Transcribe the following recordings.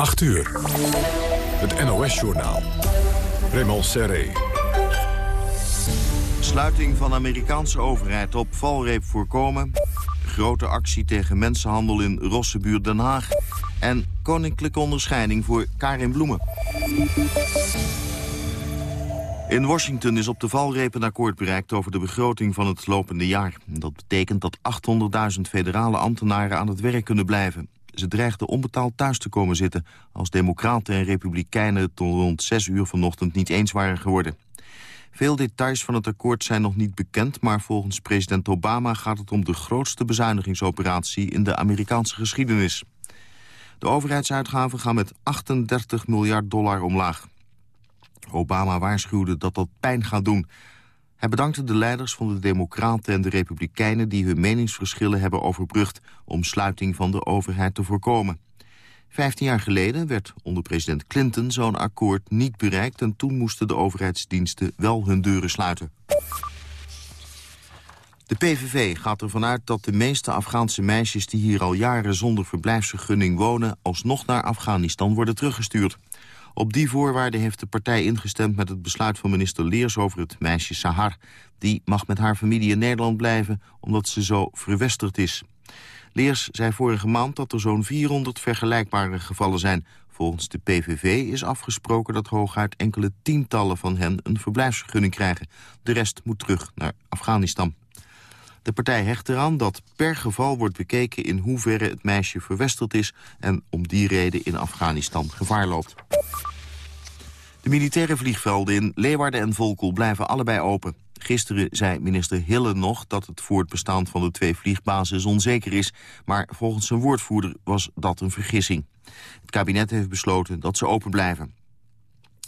8 uur. Het NOS-journaal. Raymond Serré. Sluiting van Amerikaanse overheid op valreep voorkomen. Grote actie tegen mensenhandel in Rossebuurt Den Haag. En koninklijke onderscheiding voor Karin Bloemen. In Washington is op de valreep een akkoord bereikt over de begroting van het lopende jaar. Dat betekent dat 800.000 federale ambtenaren aan het werk kunnen blijven. Ze dreigden onbetaald thuis te komen zitten... als democraten en republikeinen tot rond 6 uur vanochtend niet eens waren geworden. Veel details van het akkoord zijn nog niet bekend... maar volgens president Obama gaat het om de grootste bezuinigingsoperatie... in de Amerikaanse geschiedenis. De overheidsuitgaven gaan met 38 miljard dollar omlaag. Obama waarschuwde dat dat pijn gaat doen. Hij bedankte de leiders van de Democraten en de Republikeinen... die hun meningsverschillen hebben overbrugd... om sluiting van de overheid te voorkomen. Vijftien jaar geleden werd onder president Clinton zo'n akkoord niet bereikt... en toen moesten de overheidsdiensten wel hun deuren sluiten. De PVV gaat ervan uit dat de meeste Afghaanse meisjes... die hier al jaren zonder verblijfsvergunning wonen... alsnog naar Afghanistan worden teruggestuurd. Op die voorwaarden heeft de partij ingestemd met het besluit van minister Leers over het meisje Sahar. Die mag met haar familie in Nederland blijven omdat ze zo verwesterd is. Leers zei vorige maand dat er zo'n 400 vergelijkbare gevallen zijn. Volgens de PVV is afgesproken dat hooguit enkele tientallen van hen een verblijfsvergunning krijgen. De rest moet terug naar Afghanistan. De partij hecht eraan dat per geval wordt bekeken in hoeverre het meisje verwesterd is... en om die reden in Afghanistan gevaar loopt. De militaire vliegvelden in Leeuwarden en Volkel blijven allebei open. Gisteren zei minister Hille nog dat het voortbestaan van de twee vliegbases onzeker is. Maar volgens zijn woordvoerder was dat een vergissing. Het kabinet heeft besloten dat ze open blijven.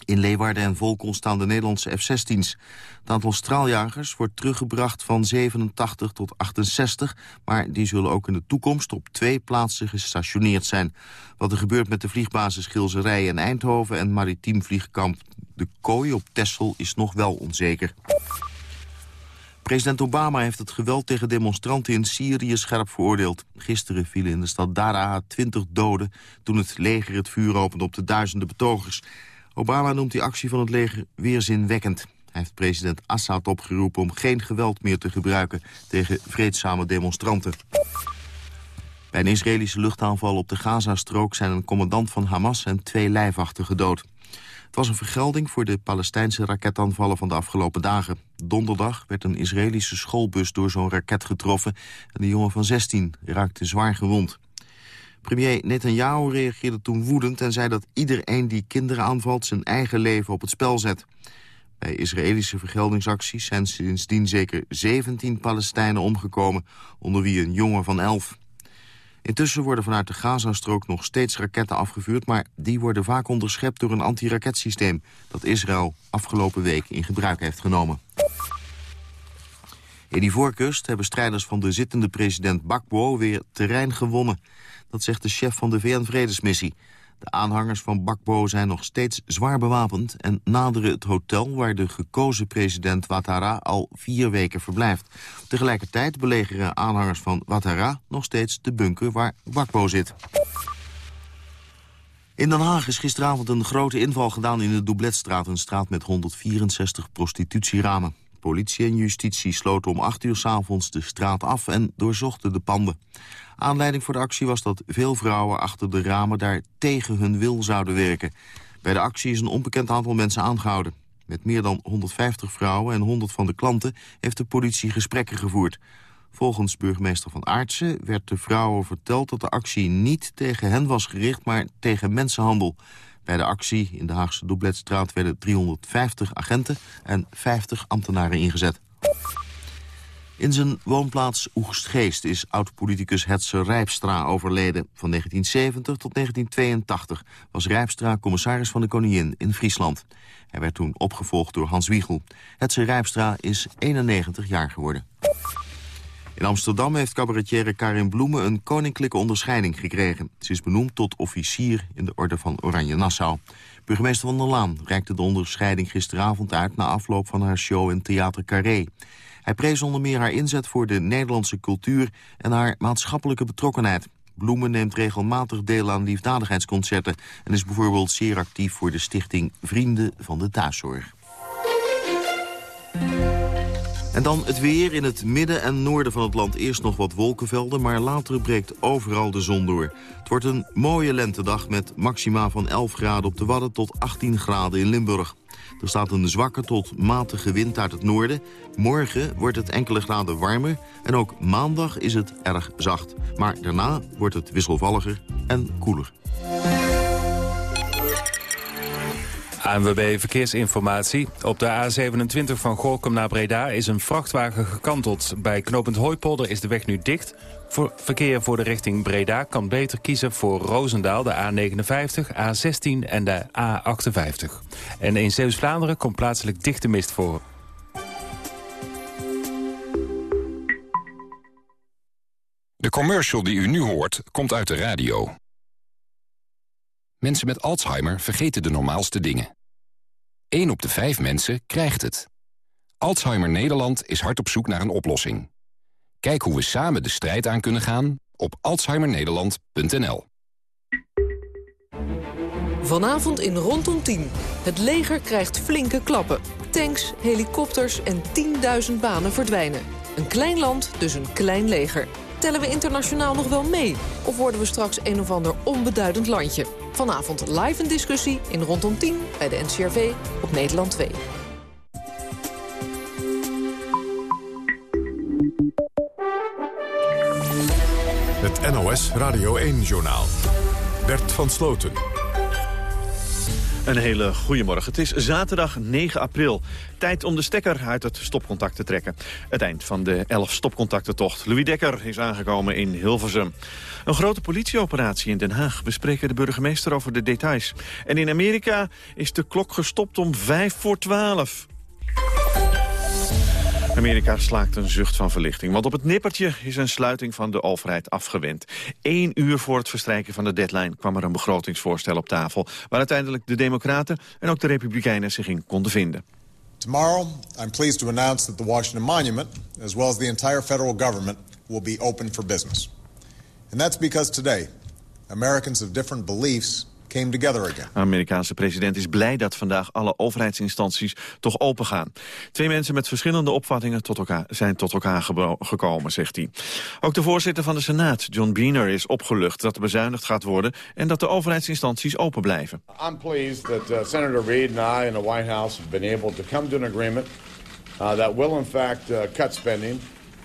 In Leeuwarden en Volkel staan de Nederlandse F-16's. Het aantal straaljagers wordt teruggebracht van 87 tot 68... maar die zullen ook in de toekomst op twee plaatsen gestationeerd zijn. Wat er gebeurt met de vliegbasis Gilzerij en Eindhoven... en maritiem vliegkamp De Kooi op Texel is nog wel onzeker. President Obama heeft het geweld tegen demonstranten in Syrië scherp veroordeeld. Gisteren vielen in de stad Daraa 20 doden toen het leger het vuur opende op de duizenden betogers. Obama noemt die actie van het leger weerzinwekkend. Hij heeft president Assad opgeroepen om geen geweld meer te gebruiken tegen vreedzame demonstranten. Bij een Israëlische luchtaanval op de Gazastrook zijn een commandant van Hamas en twee lijfwachten gedood. Het was een vergelding voor de Palestijnse raketaanvallen van de afgelopen dagen. Donderdag werd een Israëlische schoolbus door zo'n raket getroffen... en de jongen van 16 raakte zwaar gewond. Premier Netanyahu reageerde toen woedend en zei dat iedereen die kinderen aanvalt... zijn eigen leven op het spel zet. Bij Israëlische vergeldingsacties zijn sindsdien zeker 17 Palestijnen omgekomen... onder wie een jongen van 11. Intussen worden vanuit de Gazastrook nog steeds raketten afgevuurd... maar die worden vaak onderschept door een antiraketsysteem... dat Israël afgelopen week in gebruik heeft genomen. In die voorkust hebben strijders van de zittende president Bakbo weer terrein gewonnen. Dat zegt de chef van de VN-vredesmissie. De aanhangers van Bakbo zijn nog steeds zwaar bewapend... en naderen het hotel waar de gekozen president Ouattara al vier weken verblijft. Tegelijkertijd belegeren aanhangers van Ouattara nog steeds de bunker waar Bakbo zit. In Den Haag is gisteravond een grote inval gedaan in de Doubletstraat... een straat met 164 prostitutieramen. Politie en justitie sloten om 8 uur s avonds de straat af en doorzochten de panden. Aanleiding voor de actie was dat veel vrouwen achter de ramen daar tegen hun wil zouden werken. Bij de actie is een onbekend aantal mensen aangehouden. Met meer dan 150 vrouwen en 100 van de klanten heeft de politie gesprekken gevoerd. Volgens burgemeester Van Aartsen werd de vrouwen verteld dat de actie niet tegen hen was gericht, maar tegen mensenhandel. Bij de actie in de Haagse Doubletstraat werden 350 agenten en 50 ambtenaren ingezet. In zijn woonplaats Oegstgeest is oud-politicus Hetzer Rijpstra overleden. Van 1970 tot 1982 was Rijpstra commissaris van de Koningin in Friesland. Hij werd toen opgevolgd door Hans Wiegel. Hetzer Rijpstra is 91 jaar geworden. In Amsterdam heeft cabaretière Karin Bloemen een koninklijke onderscheiding gekregen. Ze is benoemd tot officier in de orde van Oranje Nassau. Burgemeester van der Laan reikte de onderscheiding gisteravond uit... na afloop van haar show in Theater Carré. Hij prees onder meer haar inzet voor de Nederlandse cultuur... en haar maatschappelijke betrokkenheid. Bloemen neemt regelmatig deel aan liefdadigheidsconcerten... en is bijvoorbeeld zeer actief voor de stichting Vrienden van de Thuiszorg. En dan het weer. In het midden en noorden van het land eerst nog wat wolkenvelden... maar later breekt overal de zon door. Het wordt een mooie lentedag met maxima van 11 graden op de Wadden... tot 18 graden in Limburg. Er staat een zwakke tot matige wind uit het noorden. Morgen wordt het enkele graden warmer en ook maandag is het erg zacht. Maar daarna wordt het wisselvalliger en koeler. ANWB Verkeersinformatie. Op de A27 van Gorkum naar Breda is een vrachtwagen gekanteld. Bij knooppunt Hooipolder is de weg nu dicht. Voor verkeer voor de richting Breda kan beter kiezen voor Roosendaal, de A59, A16 en de A58. En in Zeeuws-Vlaanderen komt plaatselijk dichte mist voor. De commercial die u nu hoort, komt uit de radio. Mensen met Alzheimer vergeten de normaalste dingen. 1 op de 5 mensen krijgt het. Alzheimer Nederland is hard op zoek naar een oplossing. Kijk hoe we samen de strijd aan kunnen gaan op alzheimernederland.nl. Vanavond in Rondom 10. Het leger krijgt flinke klappen. Tanks, helikopters en 10.000 banen verdwijnen. Een klein land, dus een klein leger. Tellen we internationaal nog wel mee? Of worden we straks een of ander onbeduidend landje? Vanavond live een discussie in Rondom 10 bij de NCRV op Nederland 2. Het NOS Radio 1-journaal. Bert van Sloten. Een hele goede morgen. Het is zaterdag 9 april. Tijd om de stekker uit het stopcontact te trekken. Het eind van de 11 stopcontactentocht. Louis Dekker is aangekomen in Hilversum. Een grote politieoperatie in Den Haag. We spreken de burgemeester over de details. En in Amerika is de klok gestopt om 5 voor 12. Amerika slaakt een zucht van verlichting. Want op het nippertje is een sluiting van de overheid afgewend. Eén uur voor het verstrijken van de deadline kwam er een begrotingsvoorstel op tafel... waar uiteindelijk de Democraten en ook de Republikeinen zich in konden vinden. Tomorrow, I'm pleased to announce that the Washington Monument, as well as the entire federal government, will be open for business. And that's because today, Americans of different beliefs came together again. De Amerikaanse president is blij dat vandaag alle overheidsinstanties toch open gaan. Twee mensen met verschillende opvattingen tot elkaar, zijn tot elkaar gekomen, zegt hij. Ook de voorzitter van de Senaat, John Boehner, is opgelucht dat er bezuinigd gaat worden en dat de overheidsinstanties open blijven. I'm pleased that uh, Senator Reid and I and the White House have been able to come to an agreement uh, that will in fact uh, cut spending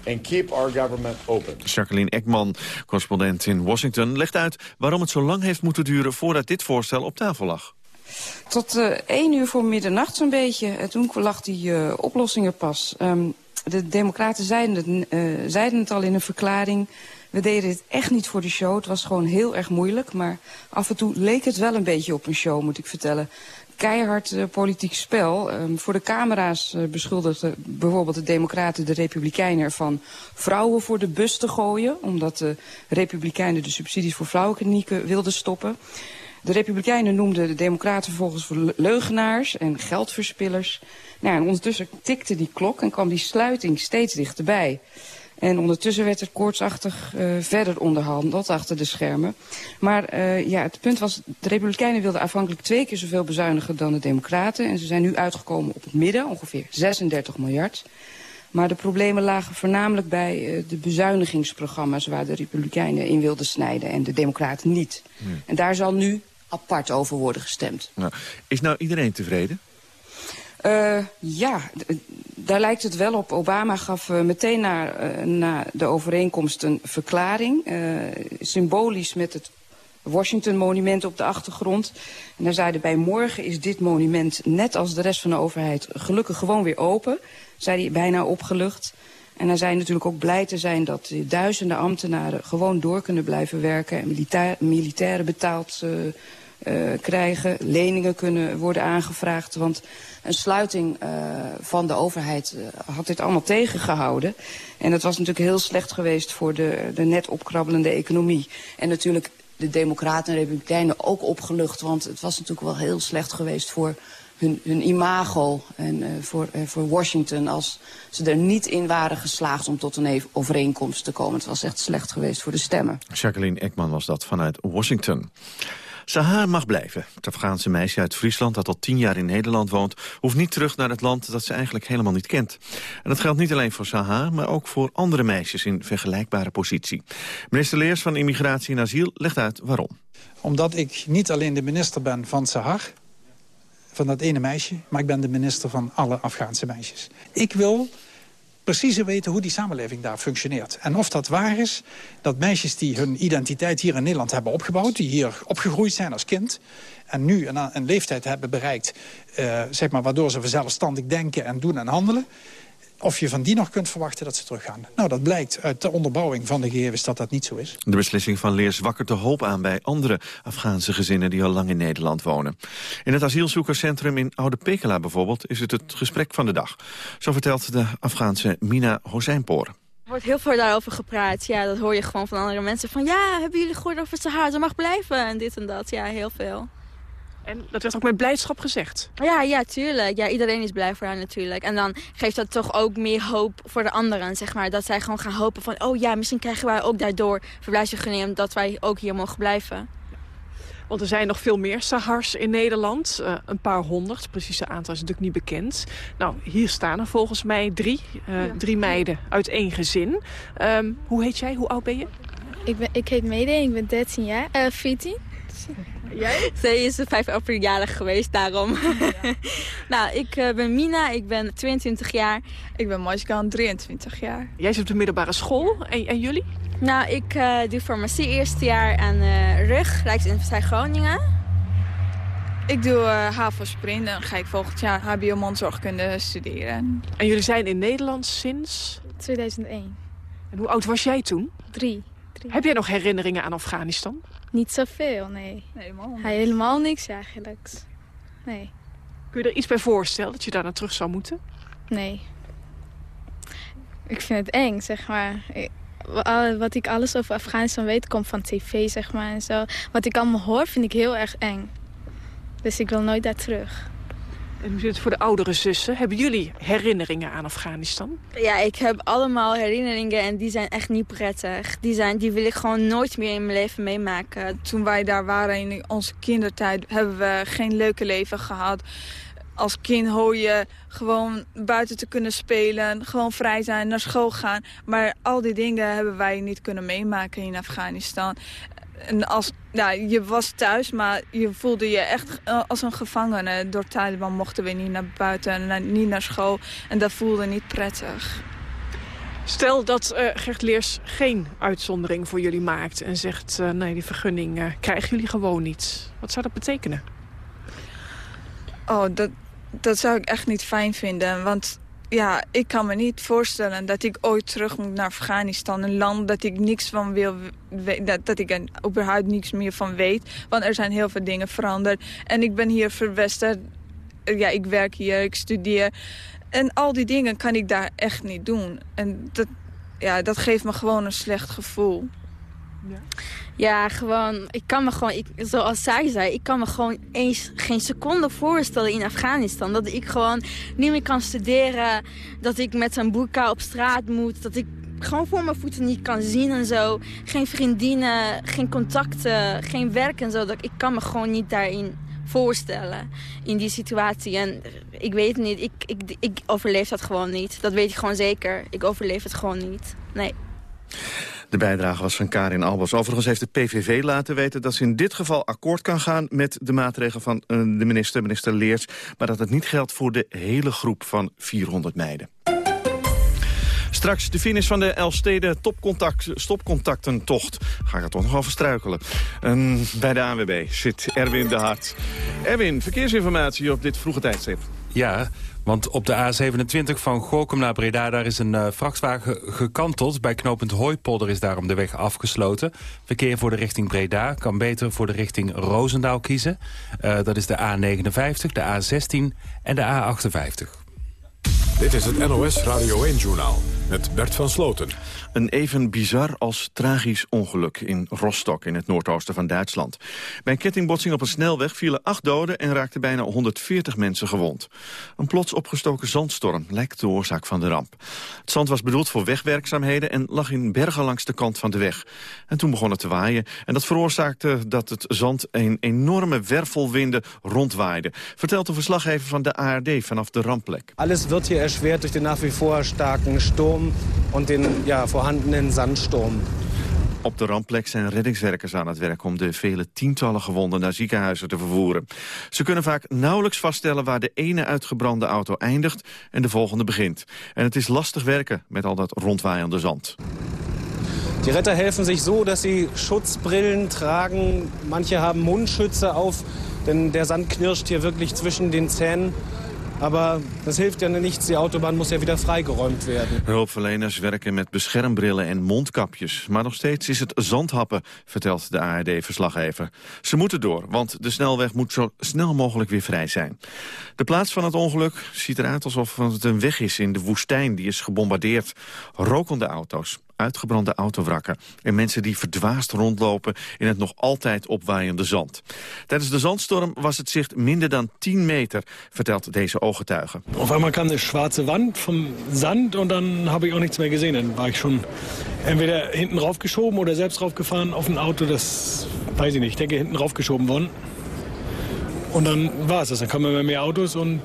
and keep our government open. Jacqueline Ekman, correspondent in Washington, legt uit waarom het zo lang heeft moeten duren voordat dit voorstel op tafel lag. Tot uh, één uur voor middernacht zo'n beetje. En toen lag die uh, oplossingen pas. Um, de democraten zeiden het, uh, zeiden het al in een verklaring. We deden het echt niet voor de show. Het was gewoon heel erg moeilijk. Maar af en toe leek het wel een beetje op een show, moet ik vertellen keihard uh, politiek spel. Um, voor de camera's uh, beschuldigden bijvoorbeeld de Democraten de Republikeinen ervan vrouwen voor de bus te gooien. Omdat de Republikeinen de subsidies voor vrouwenklinieken wilden stoppen. De Republikeinen noemden de Democraten vervolgens leugenaars en geldverspillers. Nou, en ondertussen tikte die klok en kwam die sluiting steeds dichterbij. En ondertussen werd er koortsachtig uh, verder onderhandeld achter de schermen. Maar uh, ja, het punt was, de Republikeinen wilden aanvankelijk twee keer zoveel bezuinigen dan de Democraten. En ze zijn nu uitgekomen op het midden, ongeveer 36 miljard. Maar de problemen lagen voornamelijk bij uh, de bezuinigingsprogramma's waar de Republikeinen in wilden snijden en de Democraten niet. Hmm. En daar zal nu apart over worden gestemd. Nou, is nou iedereen tevreden? Uh, ja, daar lijkt het wel op. Obama gaf uh, meteen na, na de overeenkomst een verklaring. symbolisch met het Washington-monument op de achtergrond. En hij zeiden bij morgen is dit monument, net als de rest van de overheid, gelukkig gewoon weer open. Zei hij bijna opgelucht. En hij zei natuurlijk ook blij te zijn dat duizenden ambtenaren gewoon door kunnen blijven werken. En militair, militairen betaald krijgen. Leningen kunnen worden aangevraagd. Want een sluiting uh, van de overheid uh, had dit allemaal tegengehouden. En dat was natuurlijk heel slecht geweest voor de, de net opkrabbelende economie. En natuurlijk de democraten en republikeinen ook opgelucht. Want het was natuurlijk wel heel slecht geweest voor hun, hun imago en voor, voor Washington... als ze er niet in waren geslaagd om tot een overeenkomst te komen. Het was echt slecht geweest voor de stemmen. Jacqueline Ekman was dat vanuit Washington. Sahar mag blijven. Het Afghaanse meisje uit Friesland dat al tien jaar in Nederland woont... hoeft niet terug naar het land dat ze eigenlijk helemaal niet kent. En dat geldt niet alleen voor Sahar, maar ook voor andere meisjes in vergelijkbare positie. Minister Leers van Immigratie en Asiel legt uit waarom. Omdat ik niet alleen de minister ben van Sahar van dat ene meisje... maar ik ben de minister van alle Afghaanse meisjes. Ik wil precies weten hoe die samenleving daar functioneert. En of dat waar is dat meisjes die hun identiteit hier in Nederland hebben opgebouwd... die hier opgegroeid zijn als kind... en nu een, een leeftijd hebben bereikt... Uh, zeg maar, waardoor ze zelfstandig denken en doen en handelen of je van die nog kunt verwachten dat ze teruggaan. Nou, dat blijkt uit de onderbouwing van de gegevens dat dat niet zo is. De beslissing van Leers wakkert de hoop aan bij andere Afghaanse gezinnen die al lang in Nederland wonen. In het asielzoekerscentrum in Oude Pekela bijvoorbeeld is het het gesprek van de dag. Zo vertelt de Afghaanse Mina Hoseinpoor. Er wordt heel veel daarover gepraat. Ja, dat hoor je gewoon van andere mensen. Van ja, hebben jullie gehoord over Sahar? Ze mag blijven en dit en dat. Ja, heel veel. En dat werd ook met blijdschap gezegd. Ja, ja, tuurlijk. Ja, iedereen is blij voor haar natuurlijk. En dan geeft dat toch ook meer hoop voor de anderen, zeg maar. Dat zij gewoon gaan hopen van, oh ja, misschien krijgen wij ook daardoor verblijfsvergunning... omdat wij ook hier mogen blijven. Want er zijn nog veel meer Sahars in Nederland. Uh, een paar honderd. Het precieze aantal is natuurlijk niet bekend. Nou, hier staan er volgens mij drie. Uh, ja. Drie meiden uit één gezin. Um, hoe heet jij? Hoe oud ben je? Ik, ben, ik heet Mede, ik ben 13 jaar. Uh, 14. Jij? Zij is 5 april jarig geweest, daarom. Ja. nou, ik uh, ben Mina, ik ben 22 jaar. Ik ben Maiskan, 23 jaar. Jij zit op de middelbare school. En, en jullie? Nou, ik uh, doe farmacie eerste jaar aan uh, RUG, Rijksuniversiteit Groningen. Ik doe uh, HAVO Sprint en ga ik volgend jaar HBO Mondzorgkunde studeren. En jullie zijn in Nederland sinds? 2001. En hoe oud was jij toen? Drie. Drie. Heb jij nog herinneringen aan Afghanistan? Niet zoveel, nee. Helemaal niet. Helemaal niks eigenlijk. Nee. Kun je er iets bij voorstellen dat je daar naar terug zou moeten? Nee. Ik vind het eng, zeg maar. Wat ik alles over Afghanistan weet, komt van tv, zeg maar. En zo. Wat ik allemaal hoor, vind ik heel erg eng. Dus ik wil nooit daar terug. En zit voor de oudere zussen? Hebben jullie herinneringen aan Afghanistan? Ja, ik heb allemaal herinneringen en die zijn echt niet prettig. Die, zijn, die wil ik gewoon nooit meer in mijn leven meemaken. Toen wij daar waren in onze kindertijd hebben we geen leuke leven gehad. Als kind hoor je gewoon buiten te kunnen spelen, gewoon vrij zijn, naar school gaan. Maar al die dingen hebben wij niet kunnen meemaken in Afghanistan. En als, ja, je was thuis, maar je voelde je echt eh, als een gevangene. Door Taliban mochten we niet naar buiten en niet naar school. En dat voelde niet prettig. Stel dat uh, Gert Leers geen uitzondering voor jullie maakt... en zegt, uh, nee, die vergunning uh, krijgen jullie gewoon niet. Wat zou dat betekenen? Oh, dat, dat zou ik echt niet fijn vinden. Want ja, ik kan me niet voorstellen dat ik ooit terug moet naar Afghanistan. Een land dat ik niks van wil, dat, dat ik er überhaupt niks meer van weet. Want er zijn heel veel dingen veranderd. En ik ben hier verwesterd. Ja, ik werk hier, ik studeer. En al die dingen kan ik daar echt niet doen. En dat, ja, dat geeft me gewoon een slecht gevoel. Ja. Ja, gewoon, ik kan me gewoon, zoals zij zei, ik kan me gewoon eens geen seconde voorstellen in Afghanistan. Dat ik gewoon niet meer kan studeren, dat ik met een boerka op straat moet, dat ik gewoon voor mijn voeten niet kan zien en zo. Geen vriendinnen, geen contacten, geen werk en zo. Dat, ik kan me gewoon niet daarin voorstellen, in die situatie. En ik weet niet, ik, ik, ik overleef dat gewoon niet. Dat weet ik gewoon zeker. Ik overleef het gewoon niet, nee. De bijdrage was van Karin Albers. Overigens heeft de PVV laten weten dat ze in dit geval akkoord kan gaan... met de maatregelen van eh, de minister, minister Leers... maar dat het niet geldt voor de hele groep van 400 meiden. Straks de finish van de Elstede topcontact, stopcontactentocht. Ga ik er toch nog over struikelen. En bij de ANWB zit Erwin de Hart. Erwin, verkeersinformatie op dit vroege tijdstip. Ja, want op de A27 van Gorkum naar Breda... daar is een uh, vrachtwagen gekanteld. Bij knooppunt Hooipolder is daarom de weg afgesloten. Verkeer voor de richting Breda kan beter voor de richting Roosendaal kiezen. Uh, dat is de A59, de A16 en de A58. Dit is het NOS Radio 1-journaal met Bert van Sloten. Een even bizar als tragisch ongeluk in Rostock in het noordoosten van Duitsland. Bij een kettingbotsing op een snelweg vielen acht doden en raakten bijna 140 mensen gewond. Een plots opgestoken zandstorm lijkt de oorzaak van de ramp. Het zand was bedoeld voor wegwerkzaamheden en lag in bergen langs de kant van de weg. En toen begon het te waaien en dat veroorzaakte dat het zand een enorme wervelwinden rondwaaide. Vertelt de verslaggever van de ARD vanaf de rampplek. Alles wordt hier erschwert door de nach wie vor starken Sturm en den ja, vorhandenen Sandsturm. Op de rampplek zijn reddingswerkers aan het werk om de vele tientallen gewonden naar ziekenhuizen te vervoeren. Ze kunnen vaak nauwelijks vaststellen waar de ene uitgebrande auto eindigt en de volgende begint. En het is lastig werken met al dat rondwaaiende zand. Die Retter helfen sich so, dass sie Schutzbrillen tragen. Manche haben Mundschütze auf, denn der Sand knirscht hier wirklich zwischen den Zähnen. Maar dat heeft ja niets. Die autobaan moet ja weer vrijgeruimd werden. Hulpverleners werken met beschermbrillen en mondkapjes. Maar nog steeds is het zandhappen, vertelt de ARD-verslaggever. Ze moeten door, want de snelweg moet zo snel mogelijk weer vrij zijn. De plaats van het ongeluk ziet eruit alsof het een weg is in de woestijn. Die is gebombardeerd. Rokende auto's, uitgebrande autowrakken... en mensen die verdwaasd rondlopen in het nog altijd opwaaiende zand. Tijdens de zandstorm was het zicht minder dan 10 meter, vertelt deze ooggetuige. Op einmal kwam de zwarte wand van zand en dan heb ik ook niets meer gezien. Dan was ik schon entweder hinten raufgeschoben oder selbst raufgefahren auf een Auto. Das weiß ich nicht. Ik denk hinten raufgeschoben worden. En dan war es das. Dann kamen meer Autos en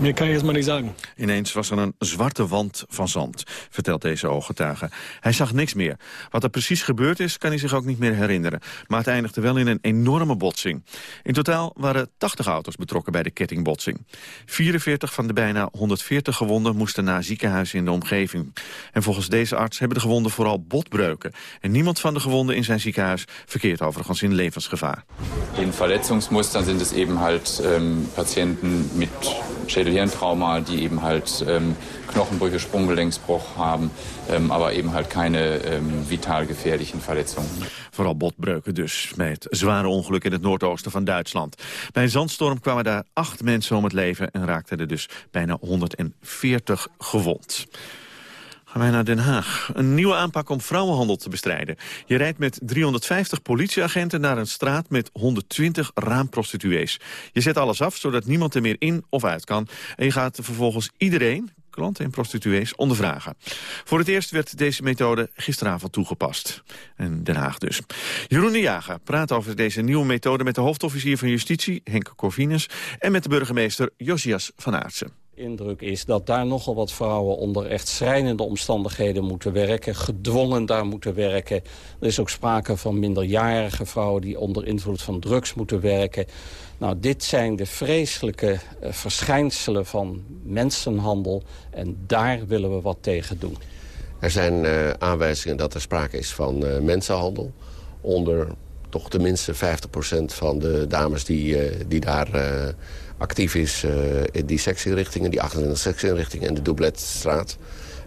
meer kan je eens maar niet zeggen. Ineens was er een zwarte wand van zand, vertelt deze ooggetuige. Hij zag niks meer. Wat er precies gebeurd is, kan hij zich ook niet meer herinneren. Maar het eindigde wel in een enorme botsing. In totaal waren 80 auto's betrokken bij de kettingbotsing. 44 van de bijna 140 gewonden moesten naar ziekenhuizen in de omgeving. En volgens deze arts hebben de gewonden vooral botbreuken. En niemand van de gewonden in zijn ziekenhuis verkeert overigens in levensgevaar. In verletzungsmustern sind es eben halt ähm, patiënten met Schädelhirntrauma, die eben halt ähm, Knochenbrüche, Sprunggelenksbruch haben, ähm, aber eben halt keine ähm, vital gefährlichen Verletzungen. Vooral botbreuken dus, het zware ongeluk in het noordoosten van Duitsland. Bij een zandstorm kwamen daar acht mensen om het leven en raakten er dus bijna 140 gewond. Gaan wij naar Den Haag. Een nieuwe aanpak om vrouwenhandel te bestrijden. Je rijdt met 350 politieagenten naar een straat met 120 raamprostituees. Je zet alles af, zodat niemand er meer in of uit kan. En je gaat vervolgens iedereen, klanten en prostituees, ondervragen. Voor het eerst werd deze methode gisteravond toegepast. En Den Haag dus. Jeroen de Jager praat over deze nieuwe methode... met de hoofdofficier van Justitie, Henk Corvinus... en met de burgemeester Josias van Aartsen indruk is dat daar nogal wat vrouwen onder echt schrijnende omstandigheden moeten werken. Gedwongen daar moeten werken. Er is ook sprake van minderjarige vrouwen die onder invloed van drugs moeten werken. Nou, dit zijn de vreselijke uh, verschijnselen van mensenhandel. En daar willen we wat tegen doen. Er zijn uh, aanwijzingen dat er sprake is van uh, mensenhandel. Onder toch tenminste 50% van de dames die, die daar actief is uh, in die sectierichtingen, die 28 sectierichtingen en de Doubletstraat.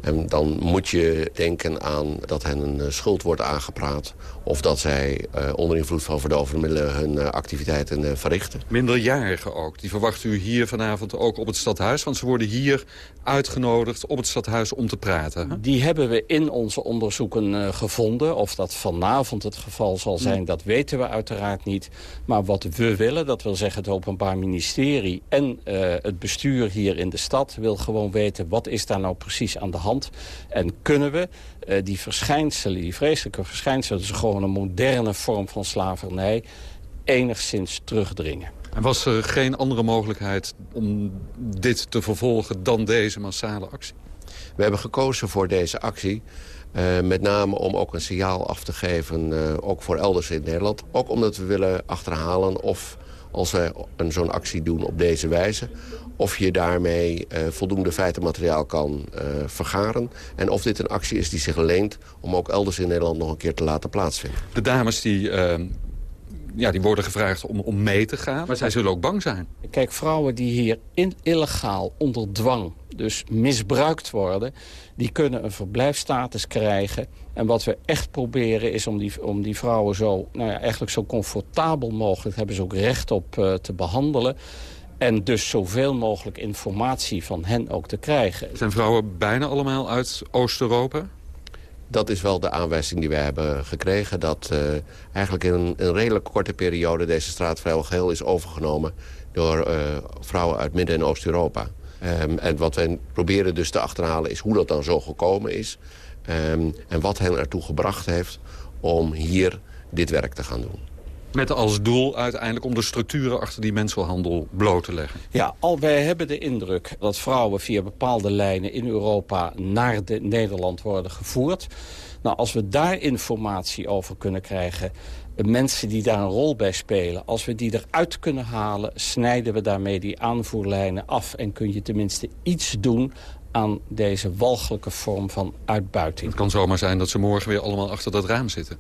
En dan moet je denken aan dat hen een eh, schuld wordt aangepraat... of dat zij uh, onder invloed van verdovende middelen hun uh, activiteiten verrichten. Minderjarigen ook. Die verwacht u hier vanavond ook op het stadhuis? Want ze worden hier uitgenodigd op het stadhuis om te praten. Die hebben we in onze onderzoeken gevonden. Of dat vanavond het geval zal zijn, hm. dat weten we uiteraard niet. Maar wat we willen, dat wil zeggen het Openbaar Ministerie... en het bestuur hier in de stad wil gewoon weten... wat is daar nou precies aan de hand en kunnen we uh, die verschijnselen, die vreselijke verschijnselen... dus gewoon een moderne vorm van slavernij, enigszins terugdringen. En was er geen andere mogelijkheid om dit te vervolgen dan deze massale actie? We hebben gekozen voor deze actie... Uh, met name om ook een signaal af te geven, uh, ook voor elders in Nederland. Ook omdat we willen achterhalen of als we zo'n actie doen op deze wijze of je daarmee uh, voldoende feitenmateriaal kan uh, vergaren. En of dit een actie is die zich leent om ook elders in Nederland nog een keer te laten plaatsvinden. De dames die, uh, ja, die worden gevraagd om, om mee te gaan, maar zij zullen ook bang zijn. Kijk, vrouwen die hier in, illegaal onder dwang dus misbruikt worden... die kunnen een verblijfstatus krijgen. En wat we echt proberen is om die, om die vrouwen zo, nou ja, eigenlijk zo comfortabel mogelijk... hebben ze ook recht op te behandelen En dus zoveel mogelijk informatie van hen ook te krijgen. Zijn vrouwen bijna allemaal uit Oost-Europa? Dat is wel de aanwijzing die wij hebben gekregen. Dat uh, eigenlijk in een, een, redelijk korte periode deze straat vrijwel geheel is overgenomen door uh, vrouwen uit Midden- en Oost-Europa. Um, en wat wij proberen dus te achterhalen is hoe dat dan zo gekomen is. Um, en wat hen ertoe gebracht heeft om hier dit werk te gaan doen. Met als doel uiteindelijk om de structuren achter die mensenhandel bloot te leggen. Ja, al wij hebben de indruk dat vrouwen via bepaalde lijnen in Europa naar de Nederland worden gevoerd. Nou, als we daar informatie over kunnen krijgen, mensen die daar een rol bij spelen... als we die eruit kunnen halen, snijden we daarmee die aanvoerlijnen af... en kun je tenminste iets doen aan deze walgelijke vorm van uitbuiting. Het kan zomaar zijn dat ze morgen weer allemaal achter dat raam zitten.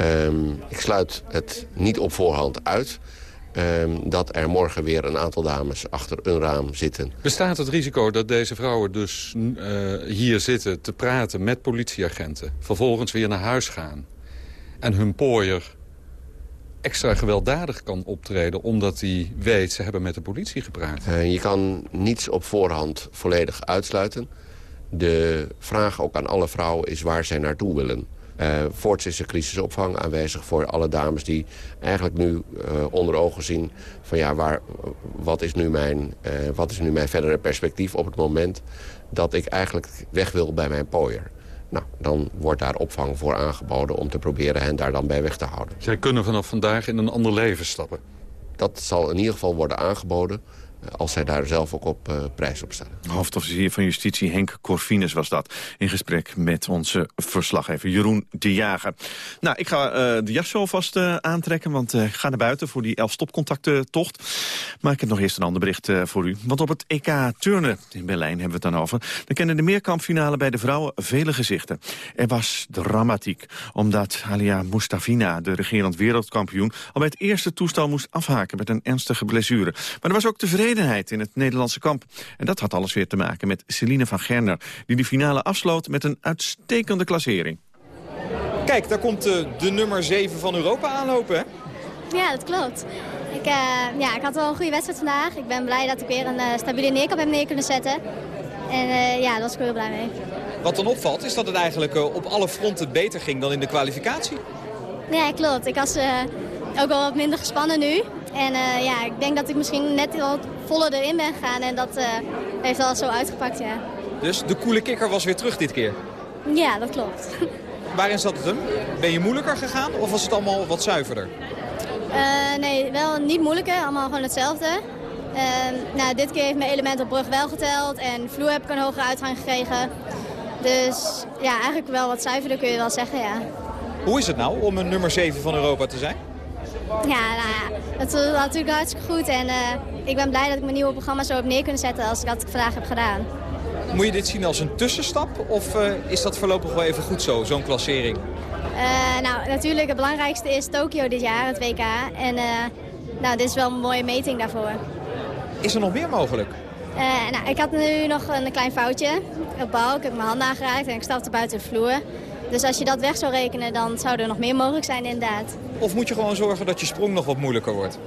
Um, ik sluit het niet op voorhand uit... Um, dat er morgen weer een aantal dames achter een raam zitten. Bestaat het risico dat deze vrouwen dus uh, hier zitten te praten met politieagenten... vervolgens weer naar huis gaan en hun pooier extra gewelddadig kan optreden... omdat hij weet, ze hebben met de politie gepraat? Uh, je kan niets op voorhand volledig uitsluiten. De vraag ook aan alle vrouwen is waar zij naartoe willen. Uh, voorts is er crisisopvang aanwezig voor alle dames die eigenlijk nu uh, onder ogen zien... van ja, waar, wat, is nu mijn, wat is nu mijn verdere perspectief op het moment dat ik eigenlijk weg wil bij mijn pooier. Nou, dan wordt daar opvang voor aangeboden om te proberen hen daar dan bij weg te houden. Zij kunnen vanaf vandaag in een ander leven stappen? Dat zal in ieder geval worden aangeboden als zij daar zelf ook op uh, prijs op stellen. Hoofdofficier van Justitie Henk Corvinus was dat. In gesprek met onze verslaggever Jeroen de Jager. Nou, ik ga uh, de jas zo vast uh, aantrekken, want ik ga naar buiten voor die elf stopcontacten tocht. Maar ik heb nog eerst een ander bericht voor u. Want op het EK Turnen in Berlijn hebben we het dan over. Dan kennen de meerkampfinale bij de vrouwen vele gezichten. Er was dramatiek, omdat Alia Mustafina, de regerend wereldkampioen, al bij het eerste toestel moest afhaken met een ernstige blessure. Maar er was ook tevreden in het Nederlandse kamp. En dat had alles weer te maken met Celine van Gerner... die de finale afsloot met een uitstekende klassering. Kijk, daar komt de, de nummer 7 van Europa aanlopen, hè? Ja, dat klopt. Ik, uh, ja, ik had wel een goede wedstrijd vandaag. Ik ben blij dat ik weer een uh, stabiele neerkamp heb neer kunnen zetten. En uh, ja, daar was ik heel blij mee. Wat dan opvalt, is dat het eigenlijk op alle fronten beter ging dan in de kwalificatie. Ja, klopt. Ik was ook wel wat minder gespannen nu. En uh, ja, ik denk dat ik misschien net wat voller erin ben gegaan. En dat uh, heeft wel zo uitgepakt, ja. Dus de koele kikker was weer terug dit keer? Ja, dat klopt. Waarin zat het hem? Ben je moeilijker gegaan of was het allemaal wat zuiverder? Uh, nee, wel niet moeilijker. Allemaal gewoon hetzelfde. nou, dit keer heeft mijn element op brug wel geteld. En vloer heb ik een hogere uitgang gekregen. Dus ja, eigenlijk wel wat zuiverder kun je wel zeggen, ja. Hoe is het nou om een nummer 7 van Europa te zijn? Ja, nou ja, dat is natuurlijk hartstikke goed. En uh, ik ben blij dat ik mijn nieuwe programma zo op neer kunnen zetten als ik dat vandaag heb gedaan. Moet je dit zien als een tussenstap of uh, is dat voorlopig wel even goed zo, zo'n klassering? Uh, nou, natuurlijk het belangrijkste is Tokio dit jaar, het WK. En nou, dit is wel een mooie meting daarvoor. Is er nog meer mogelijk? nou, ik had nu nog een klein foutje op bal. Ik heb mijn handen aangeraakt en ik stapte buiten de vloer. Dus als je dat weg zou rekenen, dan zou er nog meer mogelijk zijn inderdaad. Of moet je gewoon zorgen dat je sprong nog wat moeilijker wordt?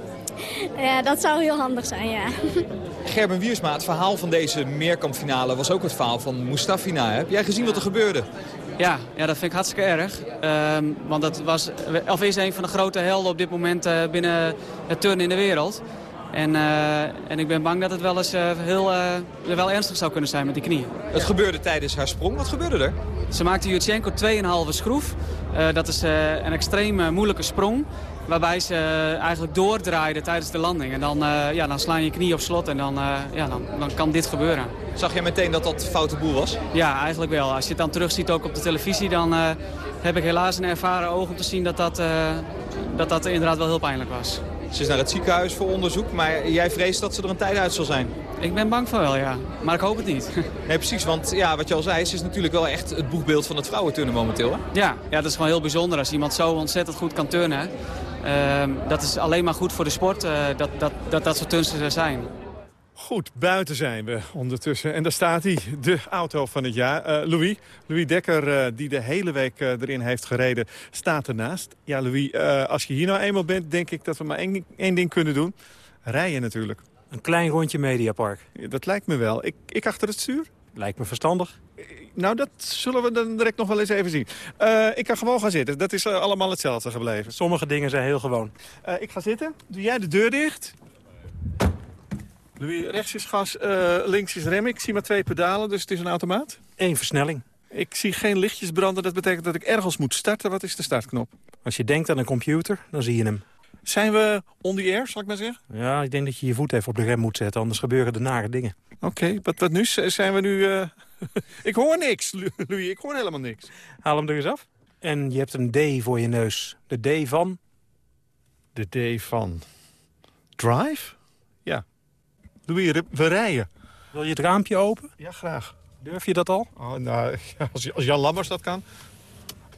Ja, dat zou heel handig zijn, ja. Gerben Wiersma, het verhaal van deze meerkampfinale was ook het verhaal van Mustafina. Heb jij gezien wat er gebeurde? Ja, ja, dat vind ik hartstikke erg. Um, want dat was, of is een van de grote helden op dit moment uh, binnen het turnen in de wereld. En, uh, en ik ben bang dat het wel eens uh, heel, uh, wel ernstig zou kunnen zijn met die knieën. Het gebeurde tijdens haar sprong. Wat gebeurde er? Ze maakte Jutchenko 2,5 schroef. dat is een extreem moeilijke sprong. Waarbij ze eigenlijk doordraaide tijdens de landing. En dan, ja, dan slaan je knie op slot en dan, ja, dan, dan kan dit gebeuren. Zag jij meteen dat dat foute boel was? Ja, eigenlijk wel. Als je het dan terugziet ook op de televisie... dan heb ik helaas een ervaren oog om te zien dat dat, dat, dat inderdaad wel heel pijnlijk was. Ze is naar het ziekenhuis voor onderzoek, maar jij vreest dat ze er een tijd uit zal zijn. Ik ben bang van wel, ja. Maar ik hoop het niet. Nee, precies. Want ja, wat je al zei, ze is natuurlijk wel echt het boegbeeld van het vrouwenturnen momenteel. Hè? Ja, ja, dat is gewoon heel bijzonder als iemand zo ontzettend goed kan turnen. Uh, dat is alleen maar goed voor de sport, uh, dat, dat, dat dat soort turnsters er zijn. Goed, buiten zijn we ondertussen. En daar staat hij, de auto van het jaar. Uh, Louis, Louis Dekker, uh, die de hele week uh, erin heeft gereden, staat ernaast. Ja, Louis, als je hier nou eenmaal bent, denk ik dat we maar één, één ding kunnen doen. Rijden natuurlijk. Een klein rondje Mediapark. dat lijkt me wel. Ik, ik achter het stuur? Lijkt me verstandig. Nou, dat zullen we dan direct nog wel eens even zien. Uh, ik kan gewoon gaan zitten. Dat is uh, allemaal hetzelfde gebleven. Sommige dingen zijn heel gewoon. Uh, ik ga zitten. Doe jij de deur dicht? Louis, rechts is gas, links is rem. Ik zie maar twee pedalen, dus het is een automaat. Eén versnelling. Ik zie geen lichtjes branden. Dat betekent dat ik ergens moet starten. Wat is de startknop? Als je denkt aan een computer, dan zie je hem. Zijn we on the air, zal ik maar zeggen? Ja, ik denk dat je je voet even op de rem moet zetten. Anders gebeuren er nare dingen. Oké, okay, wat, wat nu? Zijn we nu... Uh... ik hoor niks, Louis. Ik hoor helemaal niks. Haal hem er eens af. En je hebt een D voor je neus. De D van... De D van... Drive? Ja. Louis, we rijden. Wil je het raampje open? Ja, graag. Durf je dat al? Oh, nou, als, als Jan Lammers dat kan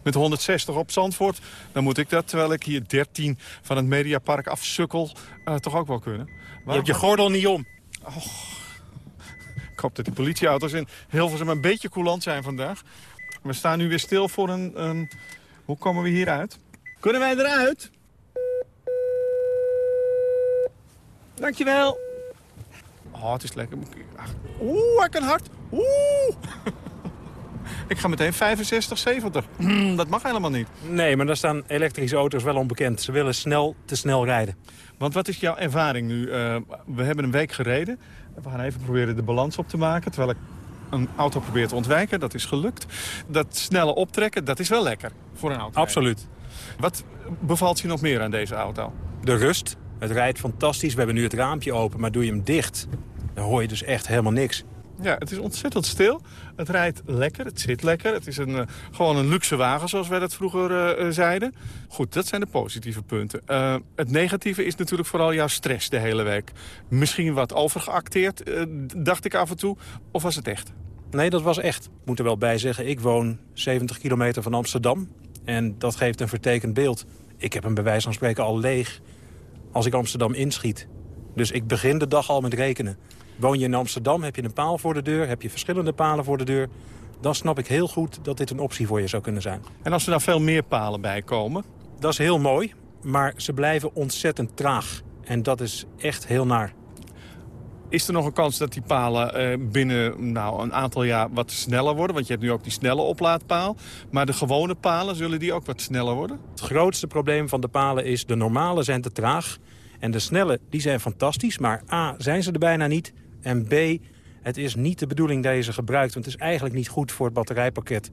met 160 op Zandvoort... dan moet ik dat, terwijl ik hier 13 van het Mediapark afsukkel... Uh, toch ook wel kunnen. je hebt je gordel niet om. Oh, ik hoop dat die politieauto's in Hilversum een beetje coulant zijn vandaag. We staan nu weer stil voor een... een... Hoe komen we hier uit? Kunnen wij eruit? Dankjewel. Oh, het is lekker. Oeh, ik kan hard. Oeh. Ik ga meteen 65, 70. dat mag helemaal niet. Nee, maar daar staan elektrische auto's wel onbekend. Ze willen snel te snel rijden. Want wat is jouw ervaring nu? Uh, we hebben een week gereden. We gaan even proberen de balans op te maken. Terwijl ik een auto probeer te ontwijken. Dat is gelukt. Dat snelle optrekken, dat is wel lekker voor een auto. Absoluut. Wat bevalt je nog meer aan deze auto? De rust. Het rijdt fantastisch. We hebben nu het raampje open, maar doe je hem dicht... dan hoor je dus echt helemaal niks. Ja, het is ontzettend stil. Het rijdt lekker, het zit lekker. Het is een, uh, gewoon een luxe wagen, zoals wij dat vroeger uh, zeiden. Goed, dat zijn de positieve punten. Uh, het negatieve is natuurlijk vooral jouw stress de hele week. Misschien wat overgeacteerd, dacht ik af en toe. Of was het echt? Nee, dat was echt. Ik moet er wel bij zeggen, ik woon 70 kilometer van Amsterdam. En dat geeft een vertekend beeld. Ik heb een bij wijze van spreken al leeg als ik Amsterdam inschiet. Dus ik begin de dag al met rekenen. Woon je in Amsterdam, heb je een paal voor de deur, heb je verschillende palen voor de deur... dan snap ik heel goed dat dit een optie voor je zou kunnen zijn. En als er nou veel meer palen bij komen? Dat is heel mooi, maar ze blijven ontzettend traag. En dat is echt heel naar. Is er nog een kans dat die palen eh, binnen nou, een aantal jaar wat sneller worden? Want je hebt nu ook die snelle oplaadpaal. Maar de gewone palen, zullen die ook wat sneller worden? Het grootste probleem van de palen is de normale zijn te traag. En de snelle die zijn fantastisch, maar A, zijn ze er bijna niet... En B, het is niet de bedoeling dat je ze gebruikt. Want het is eigenlijk niet goed voor het batterijpakket.